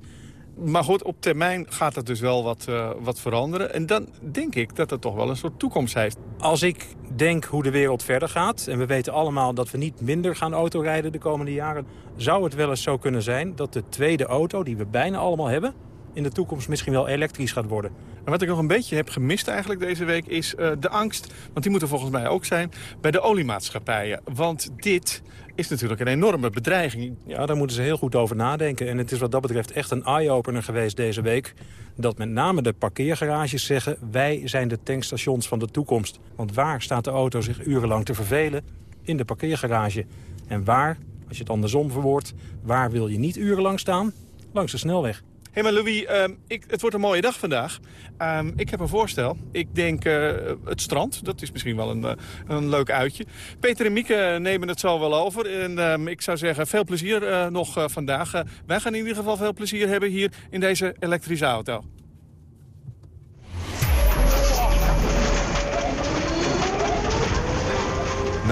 Maar goed, op termijn gaat het dus wel wat, uh, wat veranderen. En dan denk ik dat het toch wel een soort toekomst heeft. Als ik denk hoe de wereld verder gaat... en we weten allemaal dat we niet minder gaan autorijden de komende jaren... zou het wel eens zo kunnen zijn dat de tweede auto, die we bijna allemaal hebben... in de toekomst misschien wel elektrisch gaat worden. En wat ik nog een beetje heb gemist eigenlijk deze week is uh, de angst... want die moet er volgens mij ook zijn bij de oliemaatschappijen. Want dit is natuurlijk een enorme bedreiging. Ja, daar moeten ze heel goed over nadenken. En het is wat dat betreft echt een eye-opener geweest deze week... dat met name de parkeergarages zeggen... wij zijn de tankstations van de toekomst. Want waar staat de auto zich urenlang te vervelen? In de parkeergarage. En waar, als je het andersom verwoordt... waar wil je niet urenlang staan? Langs de snelweg. Hey, maar Louis, um, ik, het wordt een mooie dag vandaag. Um, ik heb een voorstel. Ik denk uh, het strand. Dat is misschien wel een, uh, een leuk uitje. Peter en Mieke nemen het zo wel over. En um, ik zou zeggen, veel plezier uh, nog vandaag. wij gaan in ieder geval veel plezier hebben hier in deze elektrische auto.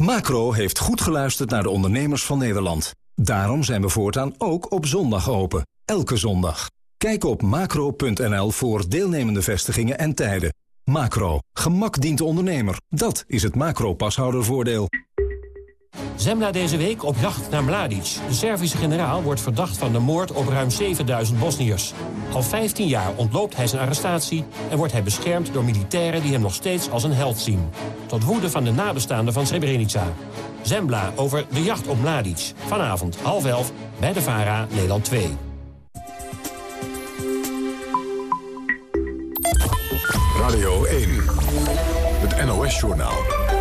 Macro heeft goed geluisterd naar de ondernemers van Nederland. Daarom zijn we voortaan ook op zondag open. Elke zondag. Kijk op macro.nl voor deelnemende vestigingen en tijden. Macro. Gemak dient de ondernemer. Dat is het macro-pashoudervoordeel. Zemla deze week op jacht naar Mladic. De Servische generaal wordt verdacht van de moord op ruim 7000 Bosniërs. Al 15 jaar ontloopt hij zijn arrestatie... en wordt hij beschermd door militairen die hem nog steeds als een held zien. Tot woede van de nabestaanden van Srebrenica. Zembla over de jacht op Mladic. Vanavond half elf bij de VARA, Nederland 2. Radio 1, het NOS-journaal.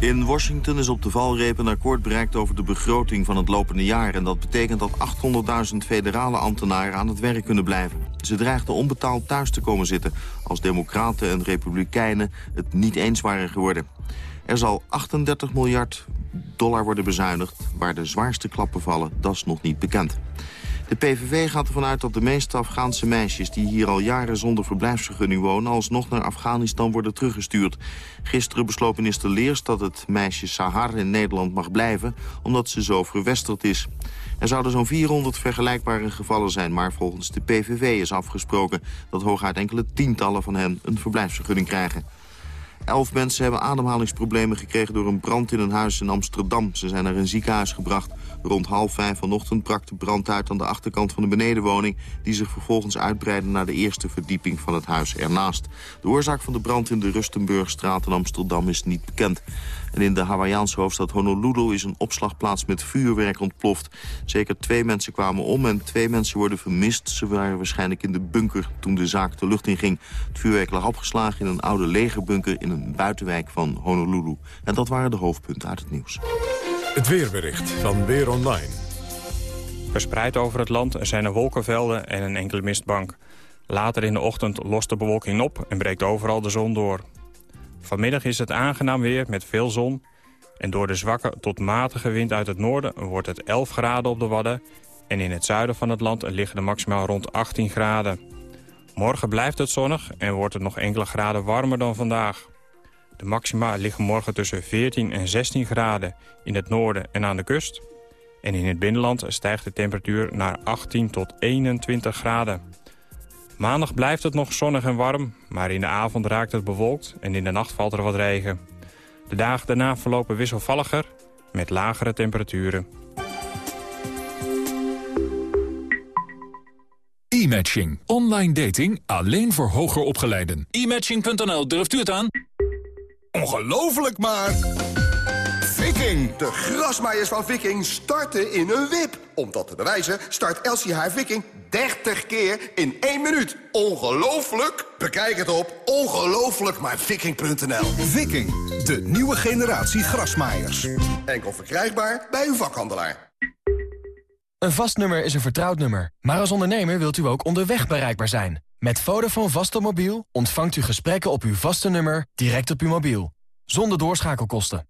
In Washington is op de valreep een akkoord bereikt over de begroting van het lopende jaar. En dat betekent dat 800.000 federale ambtenaren aan het werk kunnen blijven. Ze dreigden onbetaald thuis te komen zitten als democraten en republikeinen het niet eens waren geworden. Er zal 38 miljard dollar worden bezuinigd. Waar de zwaarste klappen vallen, dat is nog niet bekend. De PVV gaat ervan uit dat de meeste Afghaanse meisjes... die hier al jaren zonder verblijfsvergunning wonen... alsnog naar Afghanistan worden teruggestuurd. Gisteren besloot minister Leers dat het meisje Sahar in Nederland mag blijven... omdat ze zo verwesterd is. Er zouden zo'n 400 vergelijkbare gevallen zijn... maar volgens de PVV is afgesproken... dat hooguit enkele tientallen van hen een verblijfsvergunning krijgen. Elf mensen hebben ademhalingsproblemen gekregen door een brand in een huis in Amsterdam. Ze zijn naar een ziekenhuis gebracht. Rond half vijf vanochtend brak de brand uit aan de achterkant van de benedenwoning... die zich vervolgens uitbreidde naar de eerste verdieping van het huis ernaast. De oorzaak van de brand in de Rustenburgstraat in Amsterdam is niet bekend. En in de Hawaïaanse hoofdstad Honolulu is een opslagplaats met vuurwerk ontploft. Zeker twee mensen kwamen om en twee mensen worden vermist. Ze waren waarschijnlijk in de bunker toen de zaak de lucht in ging. Het vuurwerk lag opgeslagen in een oude legerbunker in een buitenwijk van Honolulu. En dat waren de hoofdpunten uit het nieuws. Het weerbericht van Weer Online. Verspreid over het land zijn er wolkenvelden en een enkele mistbank. Later in de ochtend lost de bewolking op en breekt overal de zon door. Vanmiddag is het aangenaam weer met veel zon. En door de zwakke tot matige wind uit het noorden wordt het 11 graden op de Wadden. En in het zuiden van het land liggen de maximaal rond 18 graden. Morgen blijft het zonnig en wordt het nog enkele graden warmer dan vandaag. De maxima liggen morgen tussen 14 en 16 graden in het noorden en aan de kust. En in het binnenland stijgt de temperatuur naar 18 tot 21 graden. Maandag blijft het nog zonnig en warm, maar in de avond raakt het bewolkt en in de nacht valt er wat regen. De dagen daarna verlopen wisselvalliger met lagere temperaturen. E-matching. Online dating alleen voor hoger opgeleiden. E-matching.nl, durft u het aan? Ongelooflijk maar... Viking, de grasmaaiers van Viking, starten in een wip. Om dat te bewijzen start Elsie haar Viking 30 keer in 1 minuut. Ongelooflijk? Bekijk het op ongelooflijkmaarviking.nl. Viking, de nieuwe generatie grasmaaiers. Enkel verkrijgbaar bij uw vakhandelaar. Een vast nummer is een vertrouwd nummer. Maar als ondernemer wilt u ook onderweg bereikbaar zijn. Met Vodafone Vastomobiel ontvangt u gesprekken op uw vaste nummer direct op uw mobiel. Zonder doorschakelkosten.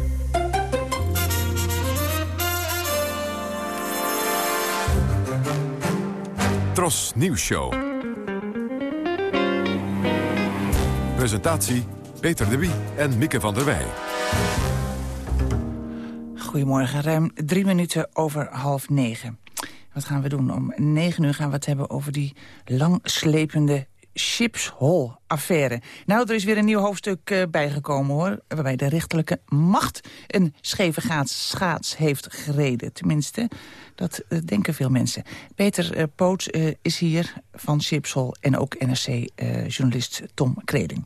Tros Nieuws Show. Presentatie Peter de Wie en Mieke van der Wij. Goedemorgen, ruim drie minuten over half negen. Wat gaan we doen? Om negen uur gaan we het hebben over die langslepende Chipshol-affaire. Nou, er is weer een nieuw hoofdstuk uh, bijgekomen, hoor. Waarbij de rechterlijke macht een scheve schaats heeft gereden. Tenminste, dat uh, denken veel mensen. Peter Poots is hier van Chipshol en ook NRC-journalist Tom Kreding.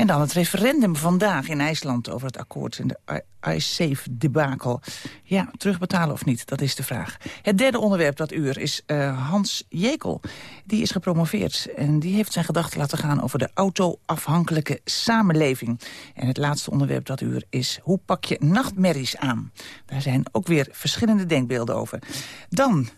En dan het referendum vandaag in IJsland over het akkoord en de iSafe-debakel. Ja, terugbetalen of niet, dat is de vraag. Het derde onderwerp dat uur is uh, Hans Jekel. Die is gepromoveerd en die heeft zijn gedachten laten gaan... over de auto-afhankelijke samenleving. En het laatste onderwerp dat uur is... hoe pak je nachtmerries aan? Daar zijn ook weer verschillende denkbeelden over. Dan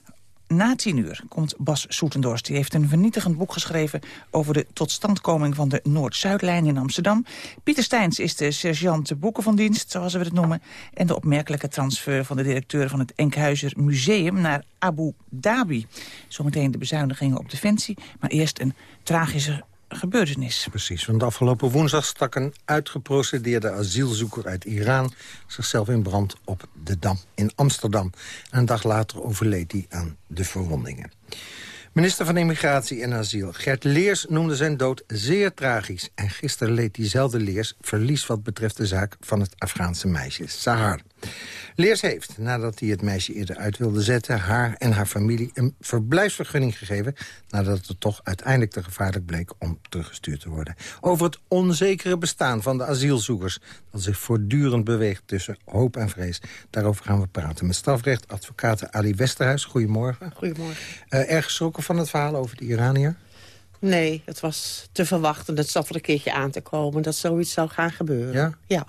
na tien uur komt Bas Soetendorst. Die heeft een vernietigend boek geschreven over de totstandkoming van de Noord-Zuidlijn in Amsterdam. Pieter Steins is de sergeant boeken van dienst, zoals we het noemen. En de opmerkelijke transfer van de directeur van het Enkhuizer Museum naar Abu Dhabi. Zometeen de bezuinigingen op defensie, maar eerst een tragische gebeurtenis. Precies, want afgelopen woensdag stak een uitgeprocedeerde asielzoeker uit Iran... zichzelf in brand op de Dam in Amsterdam. En een dag later overleed hij aan de verwondingen. Minister van Immigratie en Asiel Gert Leers noemde zijn dood zeer tragisch. En gisteren leed diezelfde Leers verlies wat betreft de zaak van het Afghaanse meisje Sahar. Leers heeft, nadat hij het meisje eerder uit wilde zetten... haar en haar familie een verblijfsvergunning gegeven... nadat het toch uiteindelijk te gevaarlijk bleek om teruggestuurd te worden. Over het onzekere bestaan van de asielzoekers... dat zich voortdurend beweegt tussen hoop en vrees. Daarover gaan we praten met strafrechtadvocaat Ali Westerhuis. Goedemorgen. Goedemorgen. Uh, erg geschrokken van het verhaal over de Iranier? Nee, het was te verwachten. Het zat er een keertje aan te komen dat zoiets zou gaan gebeuren. Ja? ja.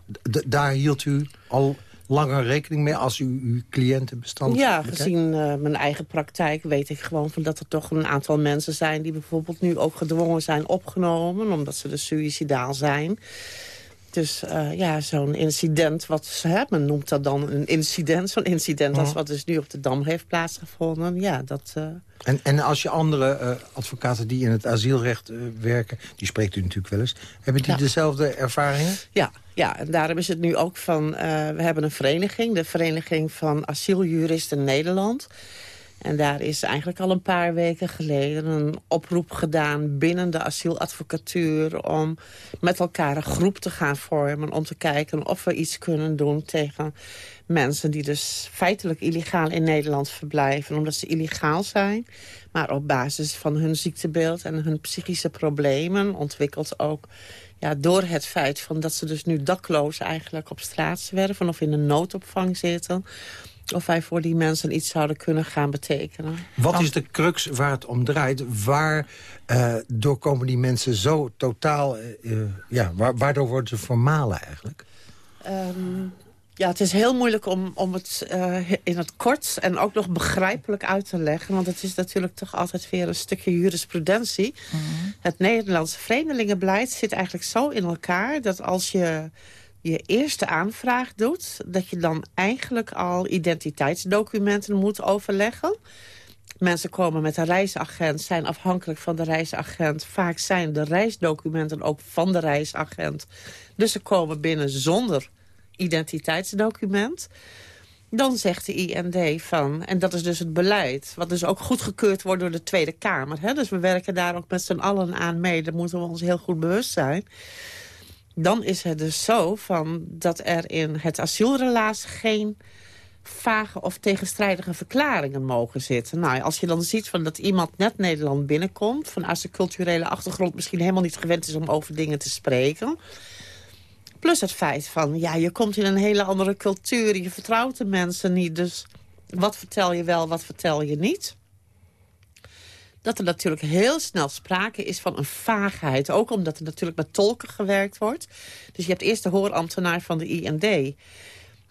daar hield u al langer rekening mee als u uw cliëntenbestand Ja, gezien uh, mijn eigen praktijk weet ik gewoon van dat er toch een aantal mensen zijn... die bijvoorbeeld nu ook gedwongen zijn opgenomen... omdat ze dus suicidaal zijn. Dus uh, ja, zo'n incident, wat hè, men noemt dat dan een incident. Zo'n incident als wat dus nu op de Dam heeft plaatsgevonden. Ja, dat... Uh... En, en als je andere uh, advocaten die in het asielrecht werken... die spreekt u natuurlijk wel eens. Hebben die ja. dezelfde ervaringen? Ja, ja, en daarom is het nu ook van... we hebben een vereniging, de Vereniging van Asieljuristen Nederland... En daar is eigenlijk al een paar weken geleden een oproep gedaan binnen de asieladvocatuur om met elkaar een groep te gaan vormen om te kijken of we iets kunnen doen tegen mensen die dus feitelijk illegaal in Nederland verblijven omdat ze illegaal zijn. Maar op basis van hun ziektebeeld en hun psychische problemen ontwikkeld ook ja, door het feit van dat ze dus nu dakloos eigenlijk op straat zwerven of in een noodopvang zitten of wij voor die mensen iets zouden kunnen gaan betekenen. Wat is de crux waar het om draait? Waar uh, door komen die mensen zo totaal... Uh, ja, waardoor worden ze formalen eigenlijk? Um, ja, het is heel moeilijk om, om het uh, in het kort en ook nog begrijpelijk uit te leggen. Want het is natuurlijk toch altijd weer een stukje jurisprudentie. Mm -hmm. Het Nederlandse vreemdelingenbeleid zit eigenlijk zo in elkaar... dat als je je eerste aanvraag doet... dat je dan eigenlijk al identiteitsdocumenten moet overleggen. Mensen komen met een reisagent, zijn afhankelijk van de reisagent. Vaak zijn de reisdocumenten ook van de reisagent. Dus ze komen binnen zonder identiteitsdocument. Dan zegt de IND van, en dat is dus het beleid... wat dus ook goedgekeurd wordt door de Tweede Kamer. Hè? Dus we werken daar ook met z'n allen aan mee. Daar moeten we ons heel goed bewust zijn dan is het dus zo van dat er in het asielrelaas geen vage of tegenstrijdige verklaringen mogen zitten. Nou, als je dan ziet van dat iemand net Nederland binnenkomt... vanuit zijn culturele achtergrond misschien helemaal niet gewend is om over dingen te spreken... plus het feit van, ja, je komt in een hele andere cultuur... je vertrouwt de mensen niet, dus wat vertel je wel, wat vertel je niet dat er natuurlijk heel snel sprake is van een vaagheid. Ook omdat er natuurlijk met tolken gewerkt wordt. Dus je hebt eerst de hoorambtenaar van de IND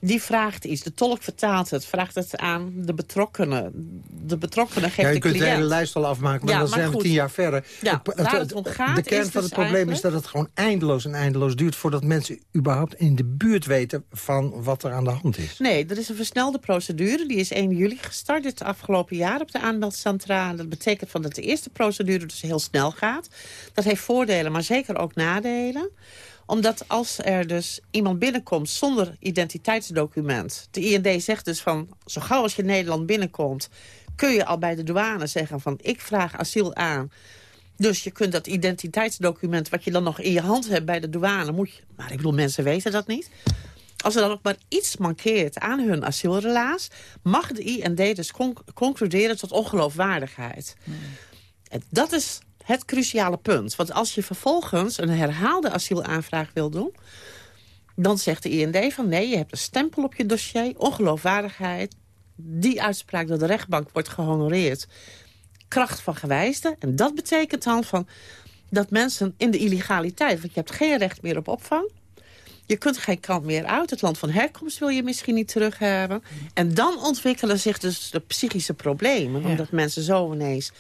die vraagt iets. De tolk vertaalt het, vraagt het aan de betrokkenen. De betrokkenen geeft ja, de cliënt. Je kunt de hele lijst al afmaken, maar dan zijn we tien jaar verder. Ja, het, het, het, gaat, de kern van dus het probleem is dat het gewoon eindeloos en eindeloos duurt... voordat mensen überhaupt in de buurt weten van wat er aan de hand is. Nee, er is een versnelde procedure. Die is 1 juli gestart dit afgelopen jaar op de aanmeldcentrale. Dat betekent van dat de eerste procedure dus heel snel gaat. Dat heeft voordelen, maar zeker ook nadelen omdat als er dus iemand binnenkomt zonder identiteitsdocument... de IND zegt dus van, zo gauw als je Nederland binnenkomt... kun je al bij de douane zeggen van, ik vraag asiel aan... Dus je kunt dat identiteitsdocument wat je dan nog in je hand hebt bij de douane... Moet je, maar ik bedoel, mensen weten dat niet. Als er dan ook maar iets mankeert aan hun asielrelaas... mag de IND dus concluderen tot ongeloofwaardigheid. Hmm. En dat is het cruciale punt. Want als je vervolgens een herhaalde asielaanvraag wil doen... dan zegt de IND van nee, je hebt een stempel op je dossier... ongeloofwaardigheid, die uitspraak door de rechtbank wordt gehonoreerd. Kracht van gewijsde. En dat betekent dan van dat mensen in de illegaliteit... want je hebt geen recht meer op opvang... Je kunt geen kant meer uit. Het land van herkomst wil je misschien niet terug hebben. En dan ontwikkelen zich dus de psychische problemen. Omdat mensen zo ineens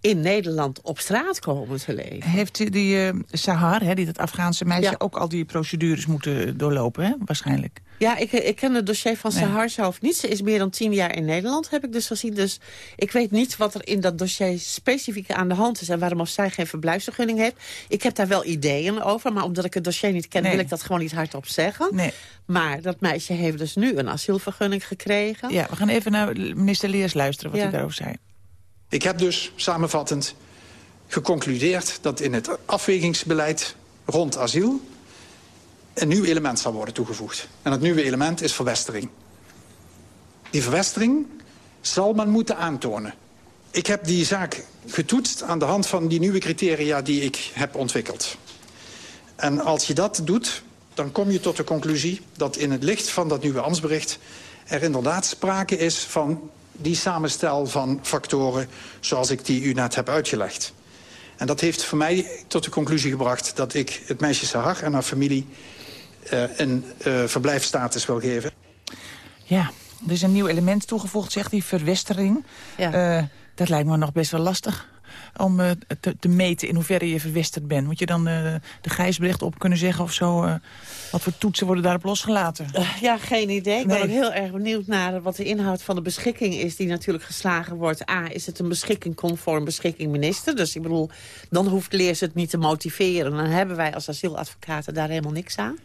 in Nederland op straat komen te leven. Heeft die uh, Sahar, hè, die dat Afghaanse meisje, ook al die procedures moeten doorlopen, hè? waarschijnlijk? Ja, ik, ik ken het dossier van nee. Sahar zelf niet. Ze is meer dan tien jaar in Nederland, heb ik dus gezien. Dus ik weet niet wat er in dat dossier specifiek aan de hand is... en waarom of zij geen verblijfsvergunning heeft. Ik heb daar wel ideeën over, maar omdat ik het dossier niet ken... wil ik dat gewoon niet hardop zeggen. Nee. Maar dat meisje heeft dus nu een asielvergunning gekregen. Ja, we gaan even naar minister Leers luisteren wat ja. hij daarover zei. Ik heb dus samenvattend geconcludeerd dat in het afwegingsbeleid rond asiel een nieuw element zal worden toegevoegd. En dat nieuwe element is verwestering. Die verwestering zal men moeten aantonen. Ik heb die zaak getoetst aan de hand van die nieuwe criteria die ik heb ontwikkeld. En als je dat doet, dan kom je tot de conclusie dat in het licht van dat nieuwe ambtsbericht er inderdaad sprake is van die samenstel van factoren zoals ik die u net heb uitgelegd. En dat heeft voor mij tot de conclusie gebracht dat ik het meisje Sahar en haar familie uh, een uh, verblijfstatus wil geven. Ja, er is een nieuw element toegevoegd, zegt die verwestering. Ja. Uh, dat lijkt me nog best wel lastig om te, te, meten in hoeverre je verwesterd bent. Moet je dan de Gijsbrecht op kunnen zeggen of zo... Wat voor toetsen worden daarop losgelaten? Ja, geen idee. Ik ben ook heel erg benieuwd naar wat de inhoud van de beschikking is... die natuurlijk geslagen wordt. A, is het een beschikking conform beschikking minister? Dus ik bedoel, dan hoeft Leers het niet te motiveren. Dan hebben wij als asieladvocaten daar helemaal niks aan.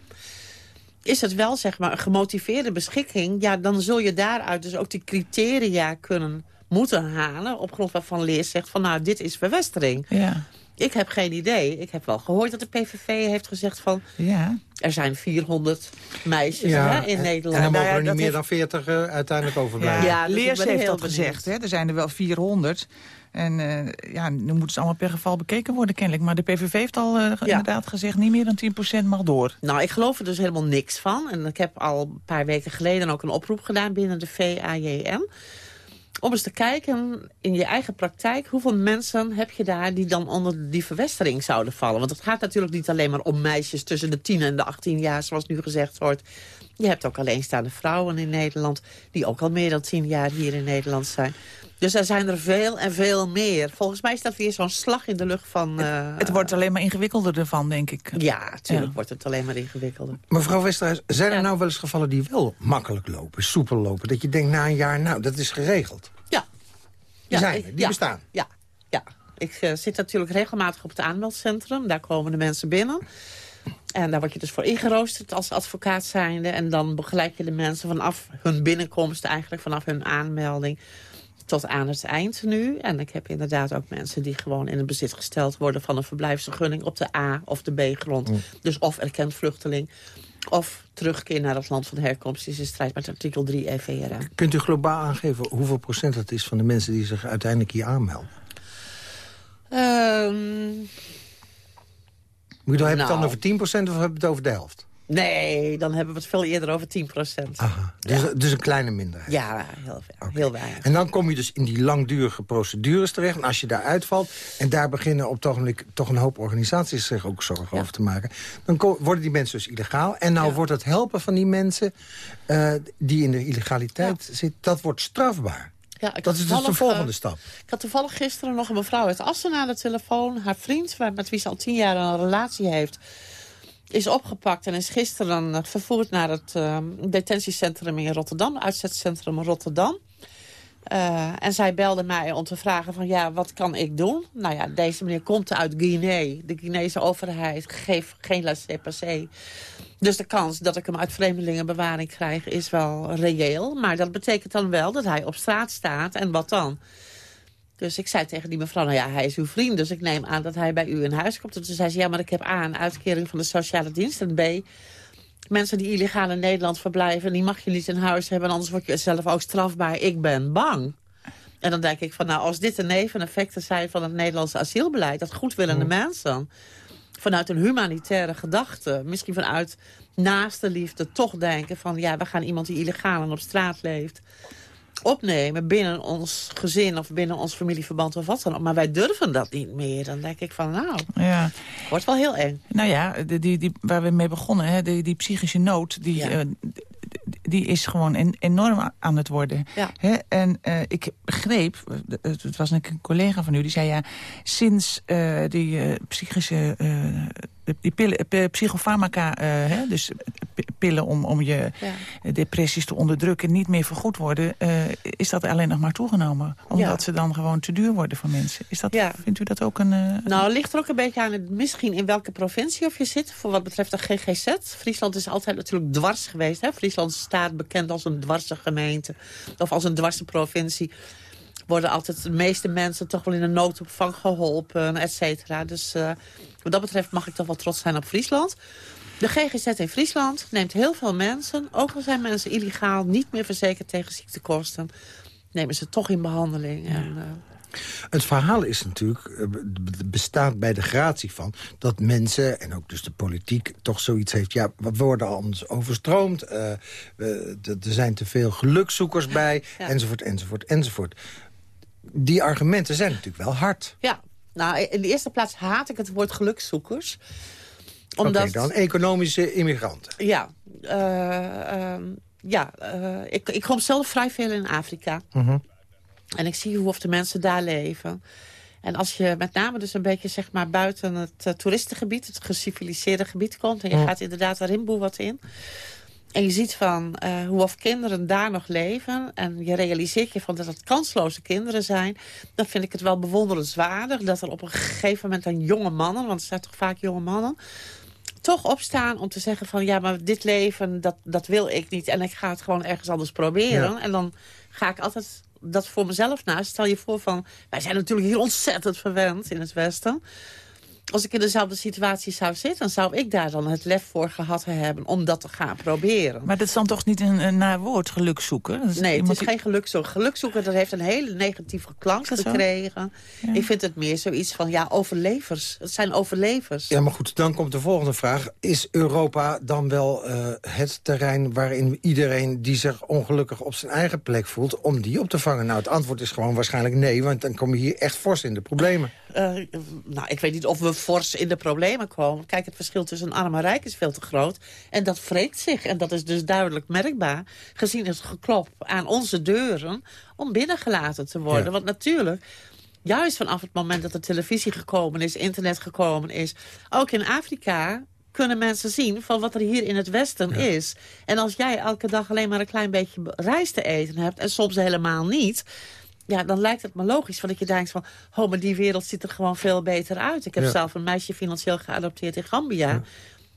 Is het wel, zeg maar, een gemotiveerde beschikking... ja, dan zul je daaruit dus ook die criteria kunnen moeten halen... op grond waarvan Leers zegt van, nou, dit is verwestering. Ja. Ik heb geen idee. Ik heb wel gehoord dat de PVV heeft gezegd van... Ja. er zijn 400 meisjes ja, hè, in en, Nederland. En dan mogen Nou er ja, niet meer heeft- dan 40 uh, uiteindelijk overblijven. Ja, dus ik Leers heeft dat benieuwd. gezegd. Hè? Er zijn er wel 400. En uh, ja, nu moeten ze allemaal per geval bekeken worden kennelijk. Maar de PVV heeft al uh, inderdaad gezegd... niet meer dan 10% mag door. Nou, ik geloof er dus helemaal niks van. En ik heb al een paar weken geleden ook een oproep gedaan binnen de VAJN. Om eens te kijken in je eigen praktijk... hoeveel mensen heb je daar die dan onder die verwestering zouden vallen. Want het gaat natuurlijk niet alleen maar om meisjes tussen de 10 en de 18 jaar... zoals nu gezegd wordt. Je hebt ook alleenstaande vrouwen in Nederland... die ook al meer dan 10 jaar hier in Nederland zijn. Dus er zijn er veel en veel meer. Volgens mij is dat weer zo'n slag in de lucht van... uh, Het wordt alleen maar ingewikkelder ervan, denk ik. Ja, natuurlijk wordt het alleen maar ingewikkelder. Mevrouw Westerhuis, zijn er nou wel eens gevallen die wel makkelijk lopen, soepel lopen? Dat je denkt na een jaar, nou, dat is geregeld. Ja. Die Ja, zijn er, die ja, bestaan. Ja, ja. ik eh, zit natuurlijk regelmatig op het aanmeldcentrum. Daar komen de mensen binnen. En daar word je dus voor ingeroosterd als advocaat zijnde. En dan begeleid je de mensen vanaf hun binnenkomst, eigenlijk vanaf hun aanmelding tot aan het eind nu. En ik heb inderdaad ook mensen die gewoon in het bezit gesteld worden... van een verblijfsvergunning op de A- of de B-grond. Mm. Dus of erkend vluchteling... of terugkeer naar het land van herkomst. is in strijd met artikel 3 EVRA. Kunt u globaal aangeven hoeveel procent het is van de mensen die zich uiteindelijk hier aanmelden? Ehm, Moet je dan hebben we het Nou. dan over 10 procent of hebben we het over de helft? nee, dan hebben we het veel eerder over 10 procent. Dus, dus een kleine minderheid. Ja, heel, heel weinig. En dan kom je dus in die langdurige procedures terecht. En als je daar uitvalt, en daar beginnen op het ogenblik toch een hoop organisaties zich ook zorgen over te maken. Dan worden die mensen dus illegaal. En nou wordt het helpen van die mensen eh, die in de illegaliteit zitten, dat wordt strafbaar. Ja, dat is dus de volgende eh, stap. Ik had toevallig gisteren nog een mevrouw uit Assen aan de telefoon. Haar vriend, waar- met wie ze al tien jaar een relatie heeft... is opgepakt en is gisteren vervoerd naar het eh, detentiecentrum in Rotterdam. Uitzetcentrum Rotterdam. Eh, en zij belde mij om te vragen van ja, wat kan ik doen? Nou ja, deze meneer komt uit Guinea. De Guinese overheid geeft geen laissez-passer. Dus de kans dat ik hem uit vreemdelingenbewaring krijg is wel reëel. Maar dat betekent dan wel dat hij op straat staat. En wat dan? Dus ik zei tegen die mevrouw, nou ja, hij is uw vriend. Dus ik neem aan dat hij bij u in huis komt. En toen zei ze, ja, maar ik heb A, een uitkering van de sociale dienst. En B, mensen die illegaal in Nederland verblijven... die mag je niet in huis hebben, anders word je zelf ook strafbaar. Ik ben bang. En dan denk ik van, nou, als dit de neveneffecten zijn... van het Nederlandse asielbeleid, dat goedwillende mensen... vanuit een humanitaire gedachte, misschien vanuit naaste liefde... toch denken van, ja, we gaan iemand die illegaal en op straat leeft... opnemen binnen ons gezin of binnen ons familieverband of wat dan ook. Maar wij durven dat niet meer. Dan denk ik van nou, Ja. wordt wel heel eng. Nou ja, die, die, waar we mee begonnen, hè, die, die psychische nood... die, Ja. eh, die is gewoon en- enorm aan het worden. Ja. En eh, ik begreep, het was een collega van u... die zei ja, sinds eh, die eh, psychische... die pillen, psychofarmaca, hè, dus pillen om, om je Ja. depressies te onderdrukken... niet meer vergoed worden, is dat alleen nog maar toegenomen. Omdat Ja. ze dan gewoon te duur worden voor mensen. Is dat, Ja. Vindt u dat ook een... Nou, ligt er ook een beetje aan het, misschien in welke provincie of je zit. Voor wat betreft de GGZ. Friesland is altijd natuurlijk dwars geweest. Hè? Friesland staat bekend als een dwarse gemeente. Of als een dwarse provincie. Worden altijd de meeste mensen toch wel in een noodopvang geholpen, et cetera. Dus eh, wat dat betreft mag ik toch wel trots zijn op Friesland. De GGZ in Friesland neemt heel veel mensen, ook al zijn mensen illegaal niet meer verzekerd tegen ziektekosten, nemen ze toch in behandeling. En, eh, Het verhaal is natuurlijk, eh, bestaat bij de gratie van... dat mensen, en ook dus de politiek, toch zoiets heeft... ja, we worden anders overstroomd, eh, we- er zijn te veel gelukzoekers bij... Ja. enzovoort, enzovoort, enzovoort. Die argumenten zijn natuurlijk wel hard. Ja, nou, in de eerste plaats haat ik het woord gelukzoekers. Oké, Omdat, dan economische immigranten. ja, eh, ehm, ja ik, ik kom zelf vrij veel in Afrika. Mhm. En ik zie hoe of de mensen daar leven. En als je met name dus een beetje zeg maar, buiten het eh, toeristengebied... het geciviliseerde gebied komt... en je gaat inderdaad de rimboe wat in... en je ziet van eh, hoe of kinderen daar nog leven... en je realiseert je van dat het kansloze kinderen zijn... dan vind ik het wel bewonderenswaardig... dat er op een gegeven moment dan jonge mannen... want het zijn toch vaak jonge mannen toch opstaan om te zeggen van... ja, maar dit leven, dat, dat wil ik niet. En ik ga het gewoon ergens anders proberen. Ja. En dan ga ik altijd dat voor mezelf naast. Stel je voor van... wij zijn natuurlijk hier ontzettend verwend in het Westen. Als ik in dezelfde situatie zou zitten... zou ik daar dan het lef voor gehad hebben om dat te gaan proberen. Maar dat is dan toch niet een, een naar woord, gelukzoeken? Dat is Nee, het is die- geen gelukzoeker. Gelukzoeker dat heeft een hele negatieve klank gekregen. Ja. Ik vind het meer zoiets van, ja, overlevers. Het zijn overlevers. Ja, maar goed, dan komt de volgende vraag. Is Europa dan wel eh, het terrein waarin iedereen die zich ongelukkig op zijn eigen plek voelt... om die op te vangen? Nou, het antwoord is gewoon waarschijnlijk nee, want dan kom je hier echt fors in de problemen. Eh, nou, ik weet niet of we fors in de problemen komen. Kijk, het verschil tussen arm en rijk is veel te groot. En dat wreekt zich. En dat is dus duidelijk merkbaar. Gezien het geklop aan onze deuren om binnengelaten te worden. Ja. Want natuurlijk, juist vanaf het moment dat de televisie gekomen is... internet gekomen is, ook in Afrika kunnen mensen zien van wat er hier in het Westen is. En als jij elke dag alleen maar een klein beetje rijst te eten hebt... en soms helemaal niet... Ja, dan lijkt het me logisch van dat je denkt van... oh, maar die wereld ziet er gewoon veel beter uit. Ik heb Ja. zelf een meisje financieel geadopteerd in Gambia.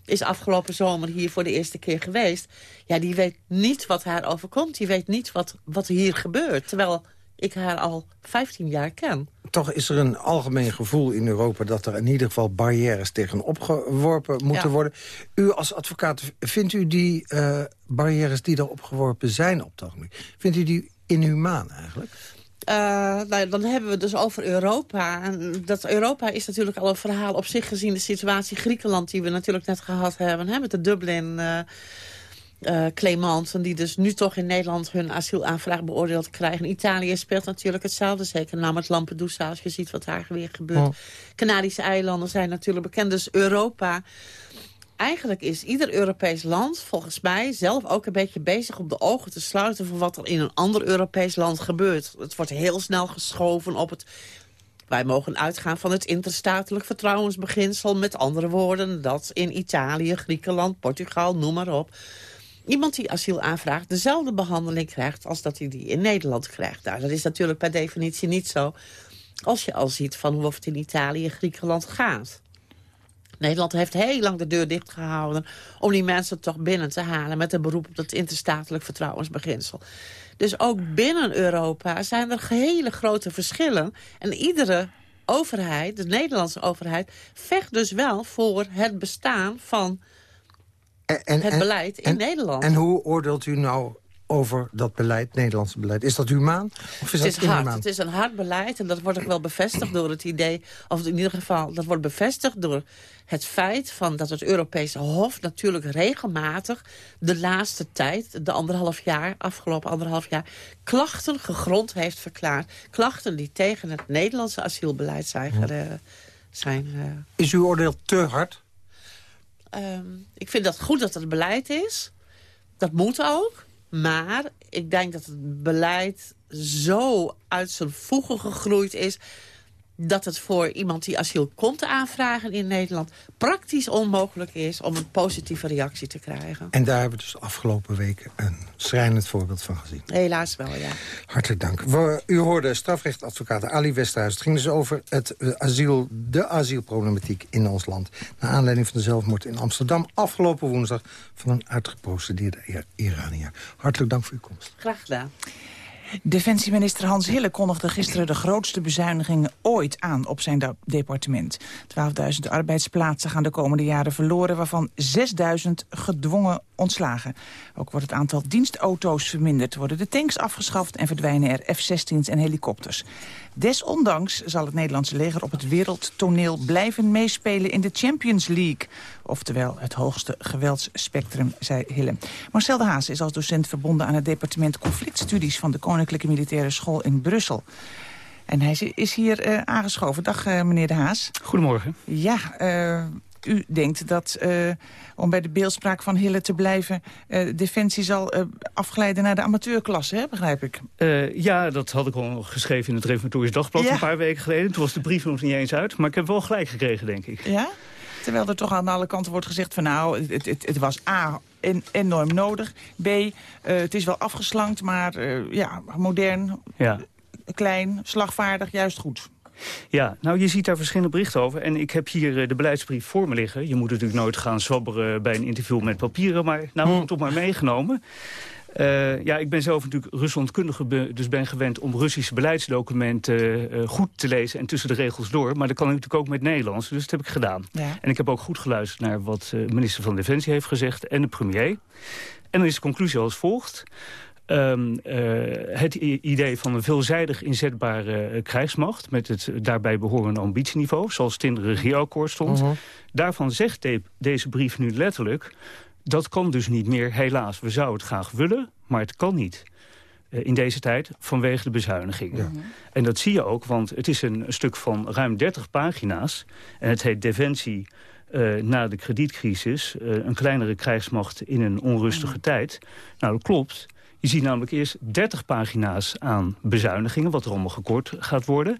Is afgelopen zomer hier voor de eerste keer geweest. Ja, die weet niet wat haar overkomt. Die weet niet wat, wat hier gebeurt. Terwijl ik haar al 15 jaar ken. Toch is er een algemeen gevoel in Europa... dat er in ieder geval barrières tegen opgeworpen moeten Ja. worden. U als advocaat, vindt u die eh, barrières die er opgeworpen zijn op het ogenblik... vindt u die inhumaan eigenlijk? Eh, nou, dan hebben we dus over Europa. En dat Europa is natuurlijk al een verhaal op zich gezien... de situatie Griekenland die we natuurlijk net gehad hebben... Hè, met de Dublin... eh eh, claimanten die dus nu toch in Nederland hun asielaanvraag beoordeeld krijgen. Italië speelt natuurlijk hetzelfde, zeker met Lampedusa... als je ziet wat daar weer gebeurt. Oh. Canarische eilanden zijn natuurlijk bekend, dus Europa... Eigenlijk is ieder Europees land volgens mij zelf ook een beetje bezig om de ogen te sluiten voor wat er in een ander Europees land gebeurt. Het wordt heel snel geschoven op het wij mogen uitgaan van het interstatelijk vertrouwensbeginsel. Met andere woorden, dat in Italië, Griekenland, Portugal, noem maar op. Iemand die asiel aanvraagt dezelfde behandeling krijgt... als dat hij die in Nederland krijgt. Nou, dat is natuurlijk per definitie niet zo. Als je al ziet van hoe het in Italië, Griekenland gaat. Nederland heeft heel lang de deur dicht gehouden... om die mensen toch binnen te halen... met een beroep op het interstatelijk vertrouwensbeginsel. Dus ook binnen Europa zijn er hele grote verschillen. En iedere overheid, de Nederlandse overheid... vecht dus wel voor het bestaan van En, het beleid in en- Nederland. En hoe oordeelt u nou over dat beleid, Nederlandse beleid. Is dat humaan of is het dat is hard. inhumaan? Het is een hard beleid en dat wordt ook wel bevestigd door het idee... of in ieder geval, dat wordt bevestigd door het feit... Van dat het Europese Hof natuurlijk regelmatig de laatste tijd... de anderhalf jaar, afgelopen anderhalf jaar... klachten gegrond heeft verklaard. Klachten die tegen het Nederlandse asielbeleid zijn... zijn eh, Is uw oordeel te hard? Ehm, ik vind dat goed dat het beleid is. Dat moet ook. Maar ik denk dat het beleid zo uit zijn voegen gegroeid is... dat het voor iemand die asiel komt aanvragen in Nederland... praktisch onmogelijk is om een positieve reactie te krijgen. En daar hebben we dus de afgelopen weken een schrijnend voorbeeld van gezien. Helaas wel, ja. Hartelijk dank. We- U hoorde strafrechtadvocaat Ali Westerhuis. Het ging dus over het eh, asiel, de asielproblematiek in ons land. Naar aanleiding van de zelfmoord in Amsterdam afgelopen woensdag... van een uitgeprocedeerde Ir- Iranier. Hartelijk dank voor uw komst. Graag gedaan. Defensieminister Hans Hille kondigde gisteren de grootste bezuinigingen ooit aan op zijn departement. 12.000 arbeidsplaatsen gaan de komende jaren verloren, waarvan 6.000 gedwongen ontslagen. Ook wordt het aantal dienstauto's verminderd, worden de tanks afgeschaft en verdwijnen er F-16's en helikopters. Desondanks zal het Nederlandse leger op het wereldtoneel blijven meespelen in de Champions League. Oftewel het hoogste geweldsspectrum, zei Hille. Marcel de Haas is als docent verbonden aan het departement conflictstudies van de Koninklijke Militaire School in Brussel. En hij is- hier eh, aangeschoven. Dag eh, meneer de Haas. Goedemorgen. Ja, eh, u denkt dat, eh, om bij de beeldspraak van Hille te blijven... eh, Defensie zal eh, afglijden naar de amateurklasse, hè, begrijp ik? Ja, dat had ik al geschreven in het Reformatorisch Dagblad Ja. een paar weken geleden. Toen was de brief nog niet eens uit, maar ik heb wel gelijk gekregen, denk ik. Ja? Terwijl er toch aan alle kanten wordt gezegd van nou, het, het, het was A, en, enorm nodig. B, het is wel afgeslankt, maar ja, modern, Ja. klein, slagvaardig, juist goed. Ja, nou je ziet daar verschillende berichten over. En ik heb hier eh, de beleidsbrief voor me liggen. Je moet natuurlijk nooit gaan zwabberen bij een interview met papieren. Maar nou ik toch maar meegenomen. Eh, ja, ik ben zelf natuurlijk Ruslandkundige, dus ben gewend om Russische beleidsdocumenten eh, goed te lezen en tussen de regels door. Maar dat kan ik natuurlijk ook met Nederlands, dus dat heb ik gedaan. Ja. En ik heb ook goed geluisterd naar wat de minister van Defensie heeft gezegd en de premier. En dan is de conclusie als volgt. Ehm, eh, het idee van een veelzijdig inzetbare eh, krijgsmacht... met het daarbij behorende ambitieniveau, zoals het in het regeerakkoord stond... daarvan zegt de- deze brief nu letterlijk... dat kan dus niet meer, helaas. We zouden het graag willen, maar het kan niet. eh, in deze tijd vanwege de bezuinigingen. En dat zie je ook, want het is een, stuk van ruim 30 pagina's. En het heet Defensie eh, na de kredietcrisis. eh, een kleinere krijgsmacht in een onrustige tijd. Nou, dat klopt. Je ziet namelijk eerst 30 pagina's aan bezuinigingen... wat er allemaal gekort gaat worden.